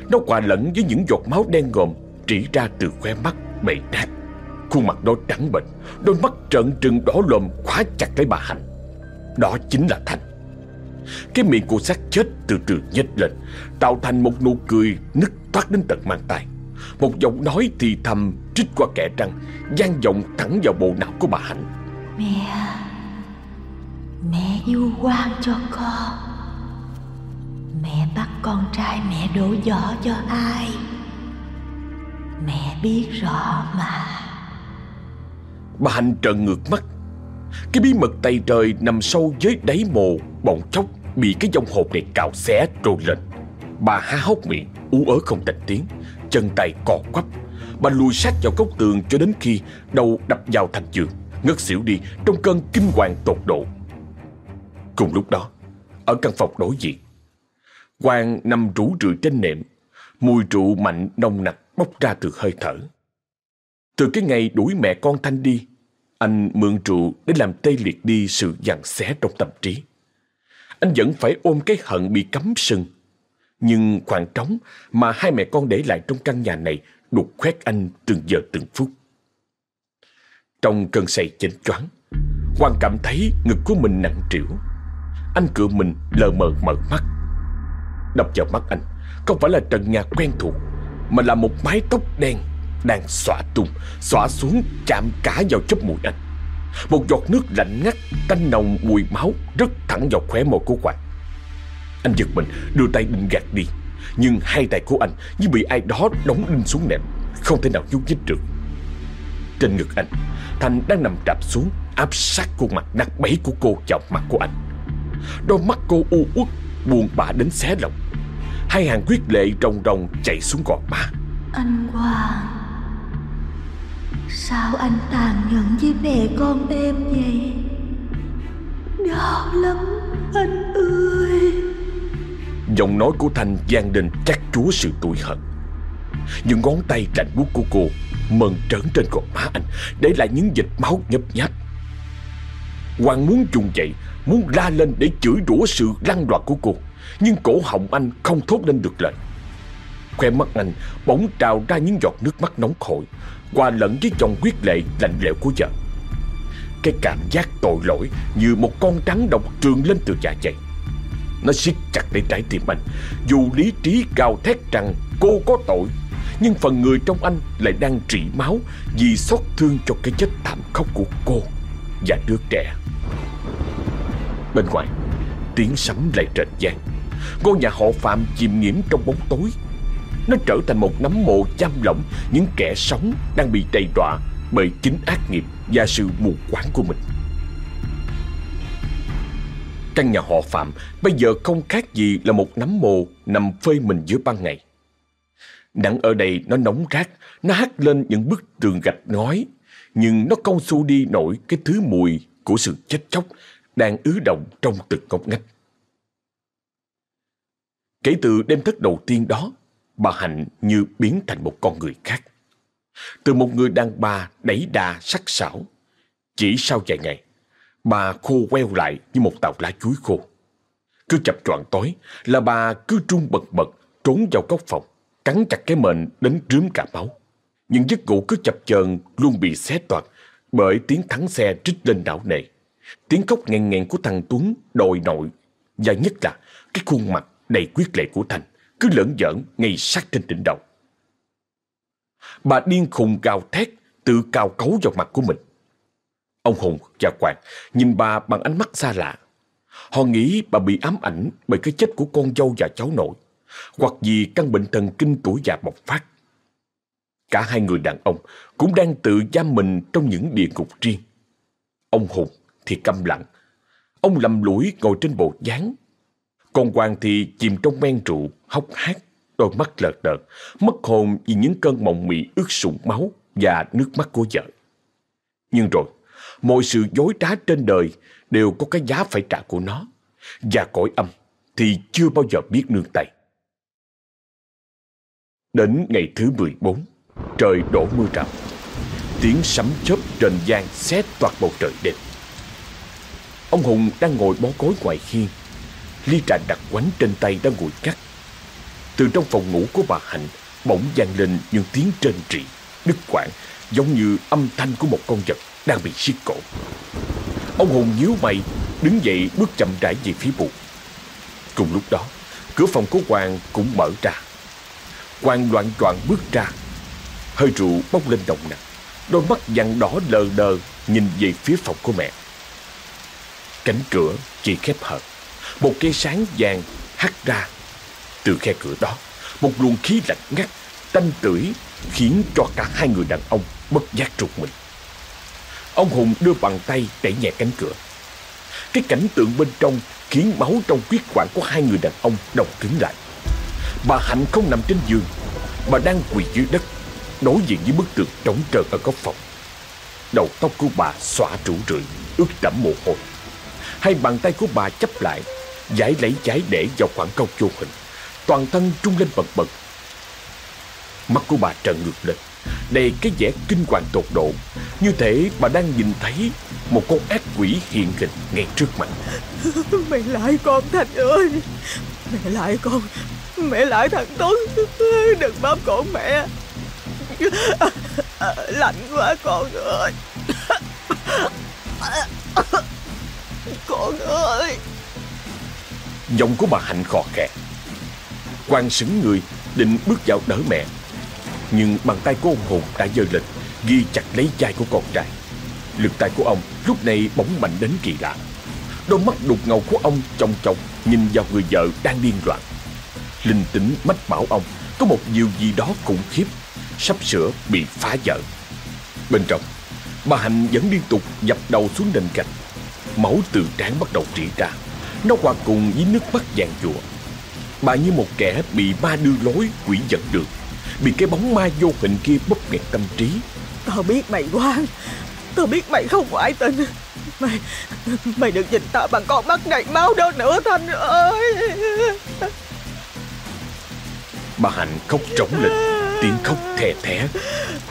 Nó hòa lẫn với những giọt máu đen ngòm Trĩ ra từ khoe mắt bầy nát Khuôn mặt đó trắng bệnh Đôi mắt trợn trừng đỏ lồm khóa chặt lấy bà Hạnh. Đó chính là Thành Cái miệng của xác chết từ từ nhếch lên, Tạo thành một nụ cười nứt toát đến tận mang tay Một giọng nói thì thầm trích qua kẻ răng gian vọng thẳng vào bộ não của bà Hạnh.
Mẹ Mẹ du quan cho con. Mẹ bắt con trai mẹ đổ vỏ cho ai? Mẹ biết rõ mà.
Bà Hạnh trợn ngược mắt. Cái bí mật tay trời nằm sâu dưới đáy mồ Bỗng chốc bị cái dông hồn này cào xé trôi lên. Bà há hốc miệng, ú ớ không thành tiếng, Chân tay cò quắp. Bà lùi sát vào góc tường cho đến khi Đầu đập vào thành giường, Ngất xỉu đi trong cơn kinh hoàng tột độ. Cùng lúc đó, Ở căn phòng đối diện, Quang nằm rủ rượi trên nệm, Mùi rượu mạnh nồng nặc bốc ra từ hơi thở. Từ cái ngày đuổi mẹ con Thanh đi anh mượn rượu để làm tê liệt đi sự dằn xé trong tâm trí Anh vẫn phải ôm cái hận bị cắm sừng Nhưng khoảng trống mà hai mẹ con để lại trong căn nhà này đục khoét anh từng giờ từng phút. Trong cơn say chênh choáng, Hoàng cảm thấy ngực của mình nặng trĩu. Anh cựa mình lờ mờ mở mắt. Đập vào mắt anh không phải là trần nhà quen thuộc, mà là một mái tóc đen đang xõa tung, xõa xuống chạm cả vào chóp mũi anh. Một giọt nước lạnh ngắt, tanh nồng mùi máu rất thẳng vào khóe môi của Quang. Anh giật mình đưa tay định gạt đi. Nhưng hai tay của anh như bị ai đó đóng đinh xuống nệm Không thể nào nhúc nhích được. Trên ngực anh Thành đang nằm trạp xuống Áp sát khuôn mặt nát bấy của cô vào mặt của anh. Đôi mắt cô u uất Buồn bã đến xé lòng. Hai hàng quyết lệ rồng rồng chạy xuống gò má.
Anh Hoàng. Sao anh tàn nhẫn với mẹ con em vậy? Đau lắm, anh ơi.
Giọng nói của Thanh gian đình chắc chúa sự tủi hận. Những ngón tay lạnh buốt của cô Mần trớn trên gò má anh, Để lại những dịch máu nhấp nháp. Hoàng muốn trùng dậy, Muốn la lên để chửi rủa sự lăng loạt của cô, Nhưng cổ họng anh không thốt lên được lời. Khoe mắt anh bỗng trào ra những giọt nước mắt nóng hổi Hòa lẫn với dòng quyết lệ lạnh lẽo của vợ. Cái cảm giác tội lỗi Như một con trắng độc trường lên từ dạ dày. Nó siết chặt lấy trái tim anh, Dù lý trí gào thét rằng cô có tội, Nhưng phần người trong anh lại đang trị máu Vì xót thương cho cái chết thảm khốc của cô Và đứa trẻ. Bên ngoài, Tiếng sấm lại rệt vang. Ngôi nhà họ Phạm chìm nghiễm trong bóng tối. Nó trở thành một nấm mộ giam lỏng Những kẻ sống đang bị đầy đọa Bởi chính ác nghiệp và sự mù quáng của mình Căn nhà họ Phạm bây giờ không khác gì là một nấm mồ nằm phơi mình giữa ban ngày. Nắng ở đây nó nóng rát, nó hắt lên những bức tường gạch ngói, nhưng nó không xua đi nổi cái thứ mùi của sự chết chóc đang ứ động trong từng ngóc ngách. Kể từ đêm thức đầu tiên đó, bà Hạnh như biến thành một con người khác. Từ một người đàn bà đẩy đà sắc sảo, chỉ sau vài ngày, Bà khô queo lại như một tàu lá chuối khô. Cứ chập choạng tối là bà cứ trung bật bật trốn vào góc phòng, cắn chặt cái mền đến rướm cả máu. những giấc ngủ cứ chập chờn luôn bị xé toạc bởi tiếng thắng xe trích lên đảo nề. Tiếng khóc nghẹn nghẹn của thằng Tuấn đòi nội và nhất là cái khuôn mặt đầy quyết lệ của Thành cứ lẩn giỡn ngay sát trên đỉnh đầu. Bà điên khùng gào thét tự cào cấu vào mặt của mình. Ông Hùng và Quang nhìn bà bằng ánh mắt xa lạ. Họ nghĩ bà bị ám ảnh bởi cái chết của con dâu và cháu nội, hoặc vì căn bệnh thần kinh tuổi già bộc phát. Cả hai người đàn ông cũng đang tự giam mình trong những địa ngục riêng. Ông Hùng thì câm lặng. Ông lầm lũi ngồi trên bộ dáng. Còn Hoàng thì chìm trong men rượu, hốc hác, đôi mắt lợt đợt, mất hồn vì những cơn mộng mị ướt sũng máu và nước mắt của vợ. Nhưng rồi, mọi sự dối trá trên đời đều có cái giá phải trả của nó. Và cõi âm thì chưa bao giờ biết nương tay. Đến ngày thứ 14, trời đổ mưa rào. Tiếng sấm chớp rền vang xé toạc bầu trời đêm. Ông Hùng đang ngồi bó gối ngoài hiên. Ly trà đặt quánh trên tay đang ngồi cắt. Từ trong phòng ngủ của bà Hạnh bỗng vang lên những tiếng trên trị, đứt quãng giống như âm thanh của một con vật đang bị siết cổ. Ông Hùng nhíu mày, đứng dậy bước chậm rãi về phía buồng. Cùng lúc đó, cửa phòng của Hoàng cũng mở ra. Hoàng loạn choạng bước ra, hơi rượu bốc lên đồng nặng, đôi mắt dặn đỏ lờ đờ nhìn về phía phòng của mẹ. Cánh cửa chỉ khép hờ, một cây sáng vàng hắt ra. Từ khe cửa đó, một luồng khí lạnh ngắt, tanh tưởi khiến cho cả hai người đàn ông bất giác trục mình. Ông Hùng đưa bàn tay đẩy nhẹ cánh cửa. Cái cảnh tượng bên trong khiến máu trong huyết quản của hai người đàn ông đồng cứng lại. Bà Hạnh không nằm trên giường, bà đang quỳ dưới đất, đối diện với bức tường trống trơn ở góc phòng. Đầu tóc của bà xõa rủ rượi, ướt đẫm mồ hôi. Hai bàn tay của bà chấp lại, giải lấy giải để vào khoảng câu vô hình. Toàn thân trung lên bần bật. Mắt của bà trợn ngược lên, đầy cái vẻ kinh hoàng tột độ, như thể bà đang nhìn thấy một con ác quỷ hiện hình ngay trước mặt.
Mẹ lại con Thành ơi, mẹ lại con, mẹ lại thằng Tuấn, đừng bám cổ mẹ. Lạnh quá con ơi. Con ơi.
Giọng của bà Hạnh khò khè. Quang sững người, định bước vào đỡ mẹ. Nhưng bàn tay của ông Hùng đã giơ lên, Ghi chặt lấy vai của con trai. Lực tay của ông lúc này bỗng mạnh đến kỳ lạ. Đôi mắt đục ngầu của ông trong chồng Nhìn vào người vợ đang điên loạn. Linh tính mách bảo ông, Có một điều gì đó khủng khiếp, Sắp sửa bị phá vỡ. Bên trong, Bà Hạnh vẫn liên tục dập đầu xuống nền gạch. Máu từ trán bắt đầu rỉ ra. Nó hòa cùng với nước mắt vàng chùa. Bà như một kẻ bị ma đưa lối quỷ giật đường Bị cái bóng ma vô hình kia bóp nghẹt tâm trí.
Tao biết mày quan Tao biết mày không ngoại tình Mày Mày đừng nhìn tao bằng con mắt này máu đó nữa Thanh ơi.
Bà Hạnh khóc trống lên Tiếng khóc thè thẻ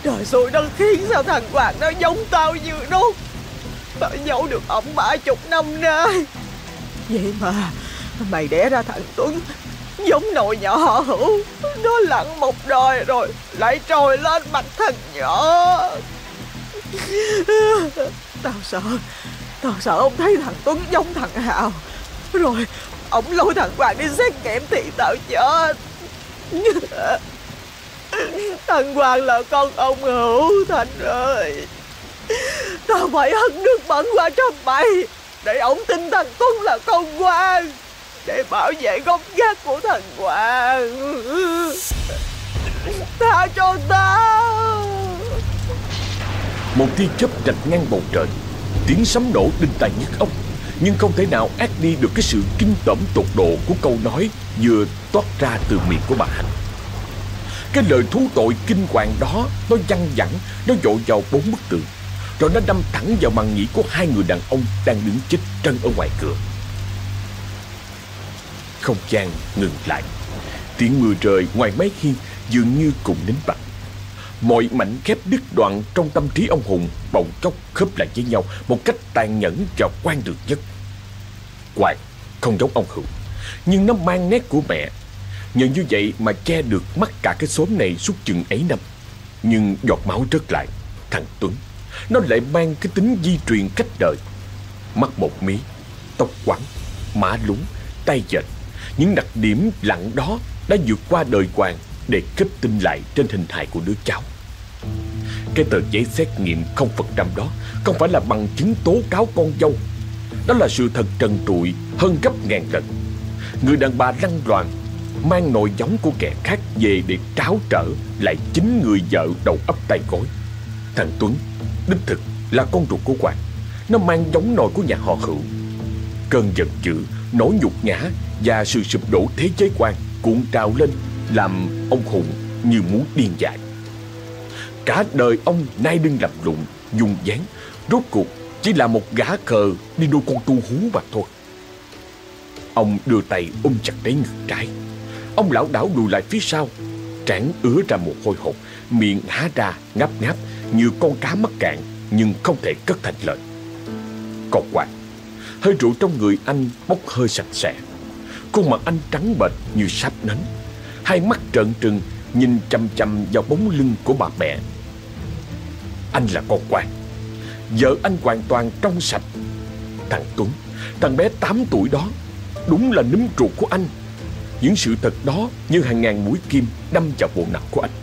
Trời xui nó khiến sao thằng Hoàng nó giống tao như đốt. Tao giấu được ổng ba chục năm nay Vậy mà, Mày đẻ ra thằng Tuấn, Giống nội nhỏ họ hữu. Nó lặn một đời rồi Lại trồi lên mặt thằng nhỏ. Tao sợ Tao sợ ông thấy thằng Tuấn giống thằng Hào. Rồi, Ông lôi thằng Hoàng đi xét nghiệm thì tao chết. Thằng Hoàng là con ông Hữu Thành ơi. Tao phải hất nước bẩn qua cho mày. Để ông tin thằng Tuấn là con Hoàng để bảo vệ gốc gác của thần Hoàng. Tha cho ta.
Một tia chớp rạch ngang bầu trời. Tiếng sấm nổ đinh tai nhức óc. Nhưng không thể nào át đi được cái sự kinh tởm tột độ của câu nói Vừa toát ra từ miệng của bà Hạnh. Cái lời thú tội kinh hoàng đó Nó văng vẳng, Nó dội vào bốn bức tường. Rồi nó đâm thẳng vào màn nhĩ của hai người đàn ông Đang đứng chết trân ở ngoài cửa không gian ngừng lại Tiếng mưa rơi ngoài mái hiên dường như cùng nín bặt Mọi mảnh ghép đứt đoạn trong tâm trí ông Hùng bỗng chốc khớp lại với nhau một cách tàn nhẫn và quan được nhất. quạt không giống ông Hùng, nhưng nó mang nét của mẹ. Nhờ như vậy mà che được mắt cả cái xóm này suốt chừng ấy năm. Nhưng giọt máu rớt lại, thằng Tuấn, nó lại mang cái tính di truyền cách đời. Mắt một mí, tóc quắn, má lúng, tay dệt những đặc điểm lặng đó đã vượt qua đời hoàng để kết tinh lại trên hình hài của đứa cháu. Cái tờ giấy xét nghiệm không phần trăm đó không phải là bằng chứng tố cáo con dâu. Đó là sự thật trần trụi hơn gấp ngàn lần. Người đàn bà lăng loàn mang nội giống của kẻ khác về để tráo trở lại chính người vợ đầu ấp tay gối. Thằng Tuấn đích thực là con ruột của Hoàng. Nó mang giống nồi của nhà họ Hữu. Cơn giận dữ, nỗi nhục nhã và sự sụp đổ thế giới quan cuộn trào lên làm ông Hùng như muốn điên dại. Cả đời ông nay đương làm lụng, dùng dáng, rốt cuộc chỉ là một gã cờ đi nuôi con tu hú mà thôi. Ông đưa tay ôm chặt lấy ngực trái. Ông lão đảo lùi lại phía sau, Trảng ứa ra một hôi hột, miệng há ra ngáp ngáp như con cá mắc cạn nhưng không thể cất thành lời. Còn quạt, hơi rượu trong người anh bốc hơi sạch sẽ. Khuôn mặt anh trắng bệch như sáp nến Hai mắt trợn trừng Nhìn chăm chăm vào bóng lưng của bà mẹ Anh là con quạt. Vợ anh hoàn toàn trong sạch Thằng Tuấn Thằng bé 8 tuổi đó Đúng là núm ruột của anh Những sự thật đó như hàng ngàn mũi kim Đâm vào bộ não của anh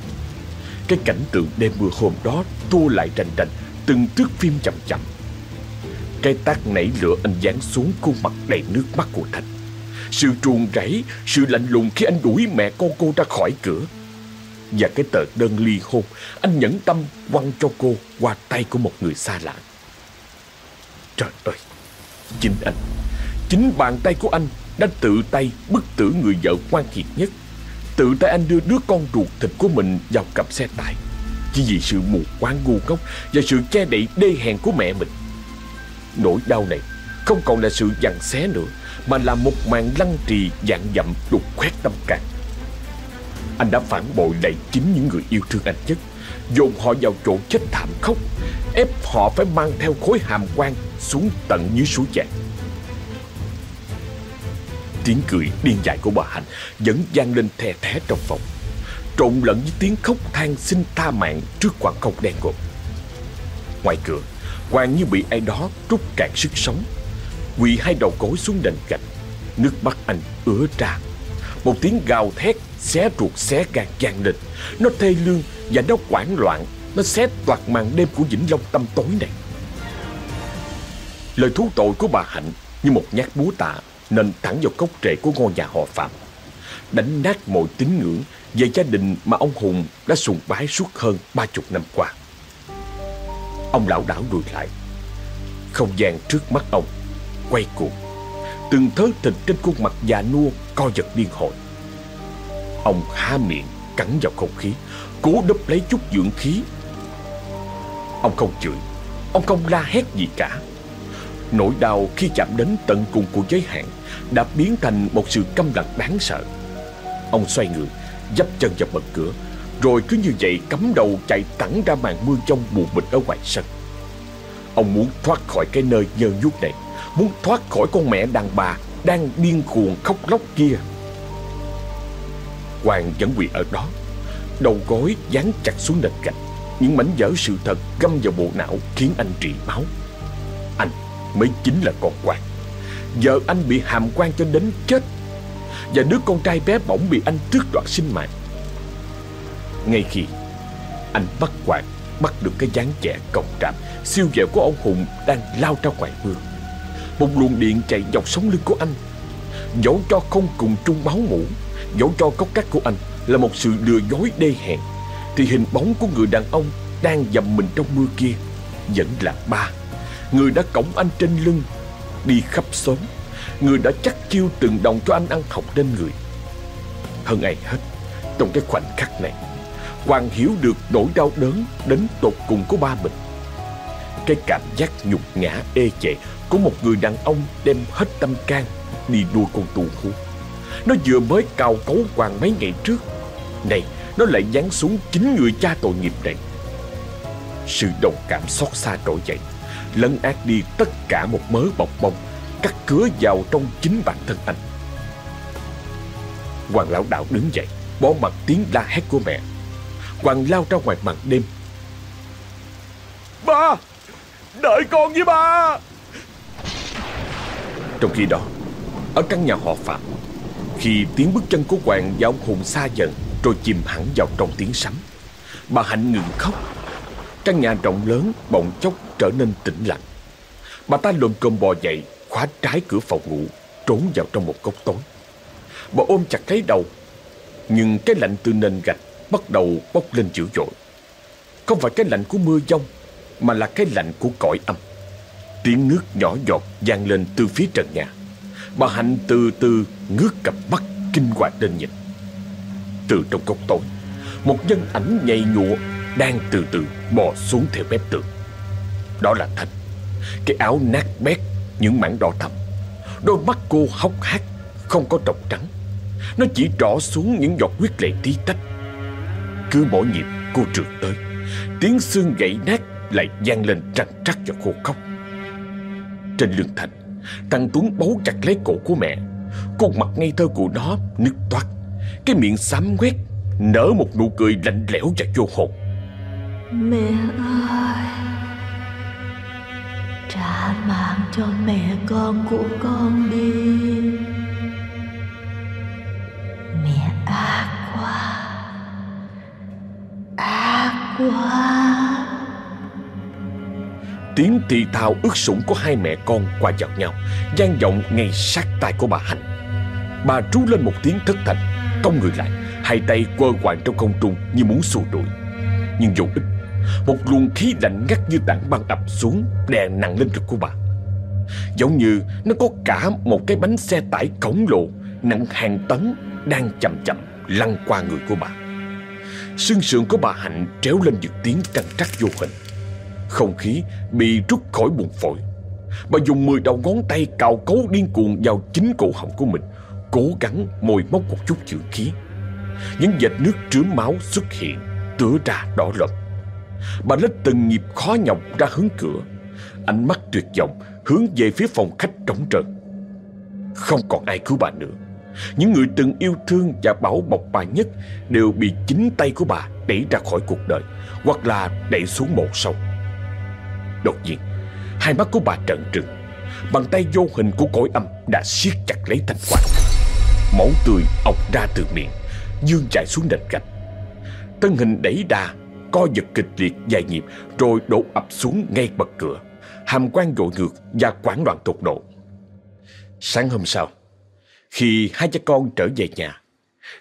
cái cảnh tượng đêm mưa hôm đó Tua lại rành rành Từng thước phim chậm chậm Cái tác nảy lửa anh giáng xuống khuôn mặt đầy nước mắt của Thành sự truồng rẫy, sự lạnh lùng khi anh đuổi mẹ con cô ra khỏi cửa. Và cái tờ đơn ly hôn, anh nhẫn tâm quăng cho cô qua tay của một người xa lạ. Trời ơi Chính anh Chính bàn tay của anh đã tự tay bức tử người vợ quan kiệt nhất Tự tay anh đưa đứa con ruột thịt của mình vào cặp xe tải, Chỉ vì sự mù quáng ngu ngốc Và sự che đậy đê hèn của mẹ mình. Nỗi đau này không còn là sự giằng xé nữa, Mà là một màn lăng trì dạng dặm đục khoét tâm can. Anh đã phản bội lại chính những người yêu thương anh nhất, Dồn họ vào chỗ chết thảm khốc, Ép họ phải mang theo khối hàm quan Xuống tận dưới suối vàng Tiếng cười điên dại của bà Hạnh Vẫn vang lên the thé trong phòng. Trộn lẫn với tiếng khóc than xin tha mạng Trước khoảng không đen ngột Ngoài cửa, Hoàng như bị ai đó rút cạn sức sống. Quỳ hai đầu gối xuống nền gạch, Nước mắt anh ứa ra. Một tiếng gào thét Xé ruột xé gan vang lên. Nó thê lương và nó quảng loạn, Nó xé toạt màn đêm của Vĩnh Long tâm tối này. Lời thú tội của bà Hạnh Như một nhát búa tạ nên thẳng vào cốc rễ của ngôi nhà họ Phạm. Đánh nát mọi tín ngưỡng Về gia đình mà ông Hùng Đã sùng bái suốt hơn ba chục năm qua. Ông lão đảo lùi lại. Không gian trước mắt ông Quay cuồng. Từng thớ thịt trên khuôn mặt già nua Co giật điên hồi. Ông há miệng, cắn vào không khí, Cố đấp lấy chút dưỡng khí. Ông không chửi, Ông không la hét gì cả. Nỗi đau khi chạm đến tận cùng của giới hạn đã biến thành một sự căm lặng đáng sợ. Ông xoay người Dấp chân vào bật cửa, Rồi cứ như vậy cắm đầu chạy thẳng ra màn mưa trong mù mịt ở ngoài sân. Ông muốn thoát khỏi cái nơi nhơ nhuốc này, Muốn thoát khỏi con mẹ đàn bà Đang điên cuồng khóc lóc kia. Hoàng vẫn quỳ ở đó, Đầu gối dán chặt xuống nền gạch, Những mảnh vỡ sự thật găm vào bộ não Khiến anh trị máu. Anh mới chính là con Hoàng Vợ anh bị hàm quan cho đến chết, Và đứa con trai bé bỏng bị anh tước đoạt sinh mạng. Ngay khi anh bắt quạt, Bắt được cái dáng trẻ còng trạm Siêu vẹo của ông Hùng đang lao ra ngoài mưa Một luồng điện chạy dọc sống lưng của anh, Dẫu cho không cùng chung máu mũ Dẫu cho cốc cắt của anh là một sự lừa dối đê hèn, Thì hình bóng của người đàn ông đang dầm mình trong mưa kia Vẫn là ba. Người đã cõng anh trên lưng Đi khắp xóm. Người đã chắc chiêu từng đồng cho anh ăn học nên người. Hơn ai hết Trong cái khoảnh khắc này Hoàng hiểu được nỗi đau đớn đến tột cùng của ba mình. Cái cảm giác nhục ngã ê chệ Của một người đàn ông đem hết tâm can Đi đua con tù khu, Nó vừa mới cào cấu Hoàng mấy ngày trước. Này nó lại giáng xuống chính người cha tội nghiệp này. Sự đồng cảm xót xa trỗi dậy. Lấn át đi tất cả một mớ bọc bông, Cắt cứa vào trong chính bản thân anh. Hoàng lão đạo đứng dậy Bỏ mặt tiếng la hét của mẹ. Hoàng lao ra ngoài màn đêm. Ba, Đợi con với ba. Trong khi đó, Ở căn nhà họ Phạm, Khi tiếng bước chân của Hoàng và ông Hùng xa dần, Rồi chìm hẳn vào trong tiếng sấm, Bà Hạnh ngừng khóc Căn nhà rộng lớn bỗng chốc trở nên tĩnh lặng Bà ta lồm cơm bò dậy Khóa trái cửa phòng ngủ Trốn vào trong một góc tối Bà ôm chặt lấy đầu Nhưng cái lạnh từ nền gạch bắt đầu bốc lên dữ dội. Không phải cái lạnh của mưa giông, mà là cái lạnh của cõi âm. Tiếng nước nhỏ giọt vang lên từ phía trần nhà. Bà Hạnh từ từ ngước cặp mắt kinh hoàng lên nhìn. Từ trong góc tối, một nhân ảnh nhầy nhụa đang từ từ bò xuống theo mép tường. Đó là Thanh. Cái áo nát bét, những mảng đỏ thẫm. Đôi mắt cô hốc hác, không có trọc trắng. Nó chỉ rõ xuống những giọt huyết lệ tí tách cứ mỗi nhịp cô trượt tới Tiếng xương gãy nát lại vang lên trằn trắc và khô khóc Trên lưng Thành Thằng Tuấn bấu chặt lấy cổ của mẹ Khuôn mặt ngây thơ của nó nứt toát Cái miệng xám quét Nở một nụ cười lạnh lẽo và vô hồn
Mẹ ơi, Trả mạng cho mẹ con của con đi. Mẹ ác quá Ác quá.
Tiếng thì thào ướt sũng của hai mẹ con qua vào nhau gian vọng ngay sát tai của bà Hạnh. Bà trú lên một tiếng thất thành Cong người lại, Hai tay quơ quàng trong không trung như muốn xua đuổi. Nhưng dù ít một luồng khí lạnh ngắt như tảng băng ập xuống, Đè nặng lên ngực của bà. Giống như nó có cả một cái bánh xe tải khổng lồ, Nặng hàng tấn, Đang chậm chậm lăn qua người của bà. Xương sườn của bà Hạnh tréo lên những tiếng căng trắc vô hình. Không khí bị rút khỏi buồng phổi. Bà dùng 10 đầu ngón tay cào cấu điên cuồng vào chính cổ họng của mình, Cố gắng môi móc một chút dưỡng khí. Những vệt nước trướng máu xuất hiện, Tứa ra đỏ lợm. Bà lết từng nhịp khó nhọc ra hướng cửa. Ánh mắt tuyệt vọng Hướng về phía phòng khách trống trơn. Không còn ai cứu bà nữa. Những người từng yêu thương và bảo bọc bà nhất Đều bị chính tay của bà đẩy ra khỏi cuộc đời Hoặc là đẩy xuống mộ sâu. Đột nhiên, Hai mắt của bà trợn trừng. Bàn tay vô hình của cõi âm đã siết chặt lấy thanh quản Máu tươi ọc ra từ miệng, Dương chạy xuống nền gạch. Thân hình đẩy đà Co giật kịch liệt dài nhịp, Rồi đổ ập xuống ngay bậc cửa. Hàm quan dội ngược và quảng loạn tột độ. Sáng hôm sau, Khi hai cha con trở về nhà,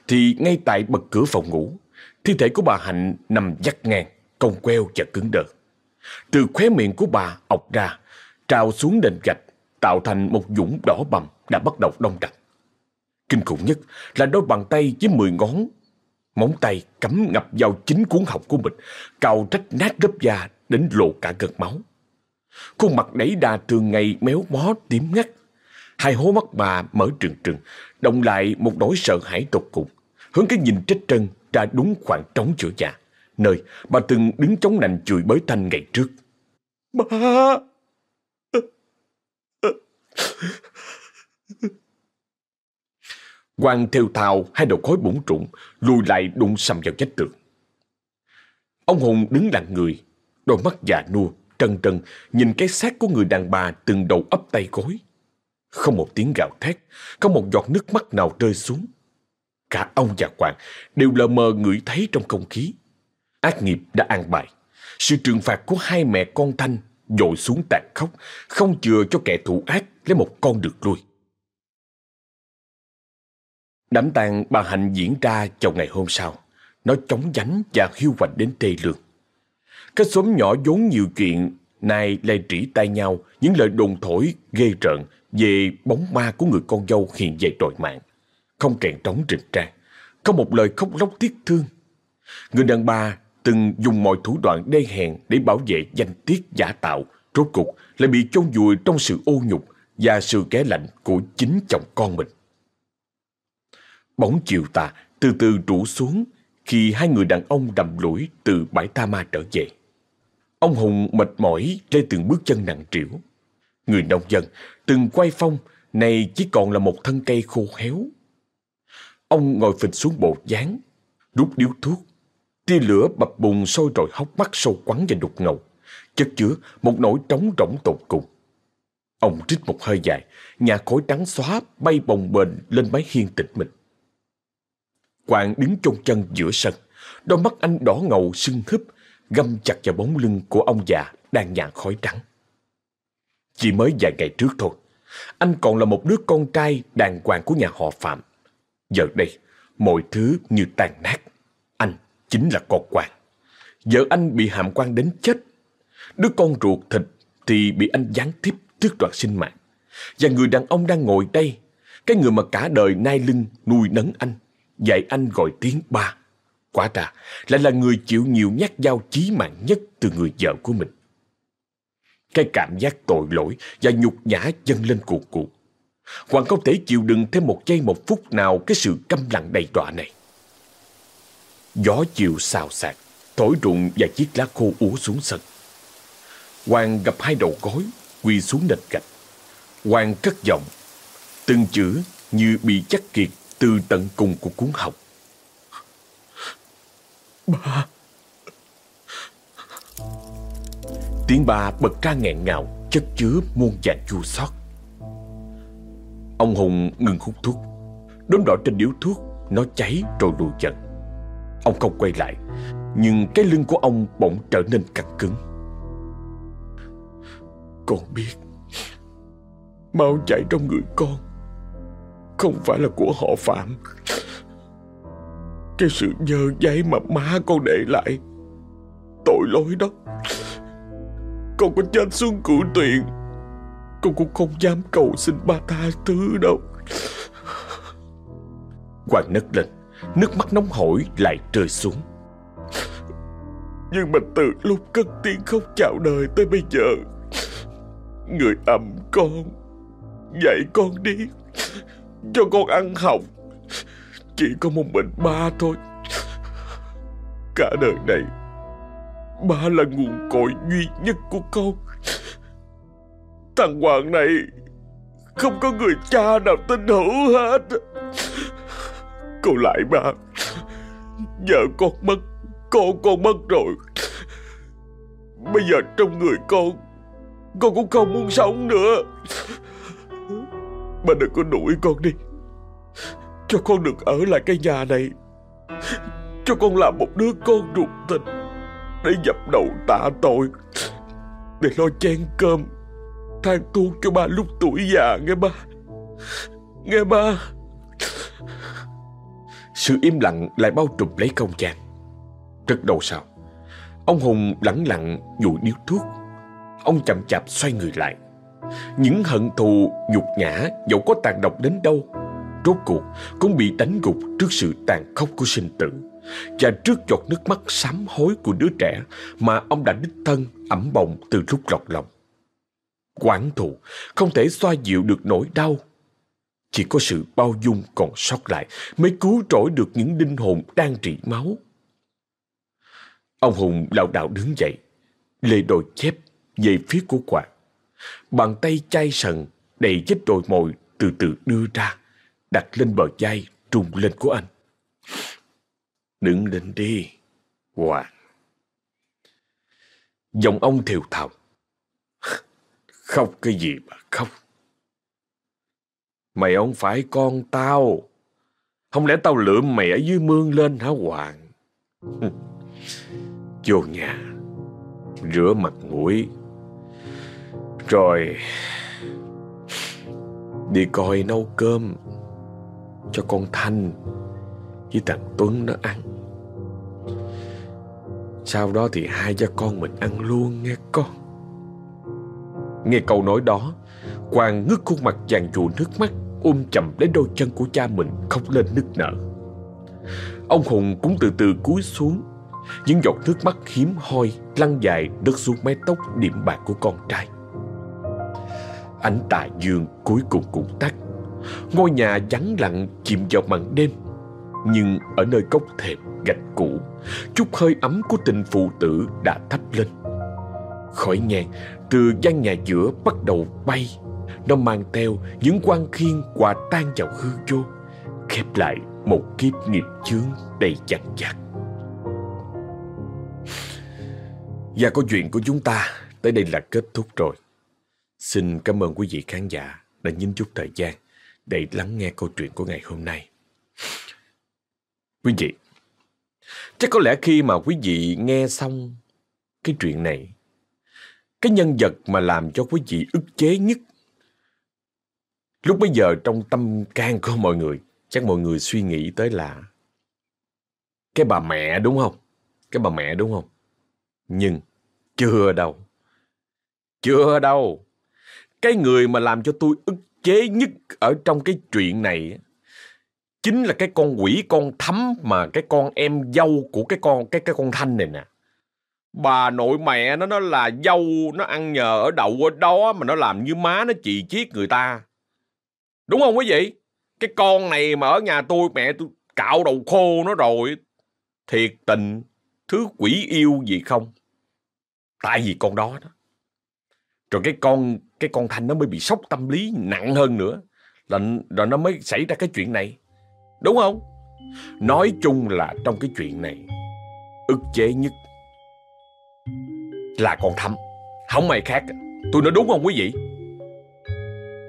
Thì ngay tại bậc cửa phòng ngủ, Thi thể của bà Hạnh nằm dắt ngang, Cong queo và cứng đờ. Từ khóe miệng của bà ọc ra, Trào xuống nền gạch, Tạo thành một dũng đỏ bầm Đã bắt đầu đông đặc. Kinh khủng nhất là đôi bàn tay với mười ngón Móng tay cắm ngập vào chính cuốn học của mình, Cào rách nát lớp da đến lộ cả gật máu. Khuôn mặt đẩy đà thường ngày méo mó tím ngắt. Hai hố mắt bà mở trừng trừng, Động lại một nỗi sợ hãi tột cùng. Hướng cái nhìn trách trân ra đúng khoảng trống giữa nhà, Nơi bà từng đứng chống nành chửi bới thanh ngày trước. Ba Quang theo thào hai đầu khối bụng trụng Lùi lại đụng sầm vào vách tường. Ông Hùng đứng lặng người, Đôi mắt già nua, Trần trần, nhìn cái xác của người đàn bà Từng đầu ấp tay gối. Không một tiếng gào thét, Không một giọt nước mắt nào rơi xuống. Cả ông và Quang đều lờ mờ ngửi thấy trong không khí. Ác nghiệp đã an bài. Sự trừng phạt của hai mẹ con Thanh dội xuống tàn khốc, Không chừa cho kẻ thủ ác lấy một con được lui. Đám tang bà Hạnh diễn ra vào ngày hôm sau. Nó chóng vánh và hiu quạnh đến tê lương. Cái xóm nhỏ vốn nhiều chuyện, nay lại trĩ tay nhau những lời đồn thổi ghê rợn về bóng ma của người con dâu hiện về trội mạng. Không kèn trống rình trang, không một lời khóc lóc tiếc thương. Người đàn bà từng dùng mọi thủ đoạn đê hèn để bảo vệ danh tiết giả tạo, rốt cục lại bị chôn vùi trong sự ô nhục và sự ghé lạnh của chính chồng con mình. Bóng chiều tà từ từ rủ xuống khi hai người đàn ông đầm lũi từ bãi tha ma trở về. Ông Hùng mệt mỏi lê từng bước chân nặng trĩu. Người nông dân từng quay phong này chỉ còn là một thân cây khô héo. Ông ngồi phịch xuống bộ dáng, rút điếu thuốc. Tia lửa bập bùng sôi rồi hốc mắt sâu quắn và đục ngầu, chất chứa một nỗi trống rỗng tột cùng. Ông rít một hơi dài, nhà khói trắng xóa bay bồng bềnh lên mái hiên tịch mịch Quang đứng trong chân giữa sân, đôi mắt anh đỏ ngầu sưng húp, găm chặt vào bóng lưng của ông già đang nhàn khói trắng. Chỉ mới vài ngày trước thôi, anh còn là một đứa con trai đàng hoàng của nhà họ Phạm. Giờ đây, mọi thứ như tàn nát. Anh chính là con quan. Vợ anh bị hàm quan đến chết. Đứa con ruột thịt thì bị anh gián tiếp tước đoạt sinh mạng. Và người đàn ông đang ngồi đây, cái người mà cả đời nai lưng nuôi nấng anh, dạy anh gọi tiếng ba. Quả ra lại là người chịu nhiều nhát dao chí mạng nhất từ người vợ của mình. Cái cảm giác tội lỗi và nhục nhã dâng lên cuộn cuộn. Hoàng không thể chịu đựng thêm một giây một phút nào cái sự câm lặng đầy đọa này. Gió chiều xào xạc, thổi rụng và chiếc lá khô úa xuống sân. Hoàng gặp hai đầu gối, quỳ xuống nền gạch. Hoàng cất giọng, từng chữ như bị chắc kiệt từ tận cùng của cuốn học. Ba. Tiếng ba bật ra nghẹn ngào, chất chứa muôn vàn chua xót. Ông Hùng ngừng hút thuốc. Đốm đỏ trên điếu thuốc, nó cháy rồi lùi dần. Ông không quay lại, nhưng cái lưng của ông bỗng trở nên căng cứng. Con biết, máu chảy trong người con không phải là của họ Phạm. Cái sự nhơ giấy mà má con để lại, tội lỗi đó. Con có chết xuống cửu tuyền, Con cũng không dám cầu xin ba tha thứ đâu Hoàng nấc lên Nước mắt nóng hổi lại rơi xuống Nhưng mà từ lúc cất tiếng khóc chào đời tới bây giờ Người ẩm con Dạy con đi cho con ăn học Chỉ có một mình ba thôi. Cả đời này, Ba là nguồn cội duy nhất của con. Thằng Hoàng này Không có người cha nào tin hữu hết. Còn lại ba Vợ con mất, Con con mất rồi. Bây giờ trong người con Con cũng không muốn sống nữa. Ba đừng có đuổi con đi. Cho con được ở lại cái nhà này. Cho con làm một đứa con ruột thịt Để dập đầu tạ tội. Để lo chen cơm. Than tuôn cho ba lúc tuổi già, nghe ba. Nghe ba. Sự im lặng lại bao trùm lấy không gian. Rất đầu sau Ông Hùng lẳng lặng dụi điếu thuốc. Ông chậm chạp xoay người lại. Những hận thù nhục nhã Dẫu có tàn độc đến đâu Rốt cuộc cũng bị đánh gục Trước sự tàn khốc của sinh tử Và trước giọt nước mắt sám hối Của đứa trẻ Mà ông đã đích thân ẩm bồng từ lúc lọt lòng quản thù không thể xoa dịu được nỗi đau. Chỉ có sự bao dung còn sót lại mới cứu trỗi được những linh hồn đang rỉ máu. Ông Hùng lảo đảo đứng dậy, lê đôi chép về phía của quạt. Bàn tay chai sần đầy vết đồi mồi từ từ đưa ra, đặt lên bờ vai trùng lên của anh. Đứng lên đi, Hoàng. Giọng ông thiều thào. Khóc cái gì mà khóc? Mày không phải con tao. Không lẽ tao lượm mày ở dưới mương lên hả Hoàng? Vô nhà, rửa mặt mũi, rồi đi coi nấu cơm cho con Thanh với thằng Tuấn nó ăn. Sau đó thì hai cha con mình ăn luôn nghe con. Nghe câu nói đó, Quang ngước khuôn mặt dàn chùa nước mắt, Ôm chầm lấy đôi chân của cha mình Khóc lên nức nở Ông Hùng cũng từ từ cúi xuống, Những giọt nước mắt hiếm hoi Lăn dài đứt xuống mái tóc điểm bạc của con trai Ánh tà dương cuối cùng cũng tắt. Ngôi nhà vắng lặng chìm vào màn đêm, Nhưng ở nơi cốc thềm gạch cũ, Chút hơi ấm của tình phụ tử đã thắp lên. Khỏi nhang từ gian nhà giữa bắt đầu bay. Nó mang theo những quan khiên quà tan vào hư vô, Khép lại một kiếp nghiệp chướng đầy chặt chặt. Và câu chuyện của chúng ta tới đây là kết thúc rồi. Xin cảm ơn quý vị khán giả đã nhín chút thời gian để lắng nghe câu chuyện của ngày hôm nay. Quý vị, chắc có lẽ khi mà quý vị nghe xong cái chuyện này cái nhân vật mà làm cho quý vị ức chế nhất Lúc bây giờ trong tâm can của mọi người Chắc mọi người suy nghĩ tới là Cái bà mẹ đúng không? Cái bà mẹ đúng không? Nhưng chưa đâu Chưa đâu cái người mà làm cho tôi ức chế nhất Ở trong cái chuyện này Chính là cái con quỷ, con thắm Mà cái con em dâu của cái con, cái cái con Thanh này nè. Bà nội mẹ nó nó là dâu, Nó ăn nhờ ở đậu ở đó Mà nó làm như má nó chì chiết người ta. Đúng không quý vị? Cái con này mà ở nhà tôi, Mẹ tôi cạo đầu khô nó rồi, Thiệt tình, Thứ quỷ yêu gì không? Tại vì con đó đó. Rồi cái con cái con Thanh nó mới bị sốc tâm lý nặng hơn nữa là, Rồi nó mới xảy ra cái chuyện này. Đúng không? Nói chung là trong cái chuyện này ức chế nhất là con thắm. Không ai khác. Tôi nói đúng không quý vị?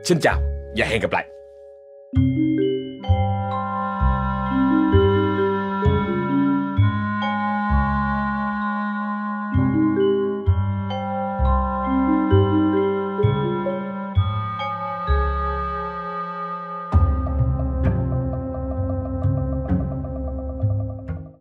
Xin chào và hẹn gặp lại.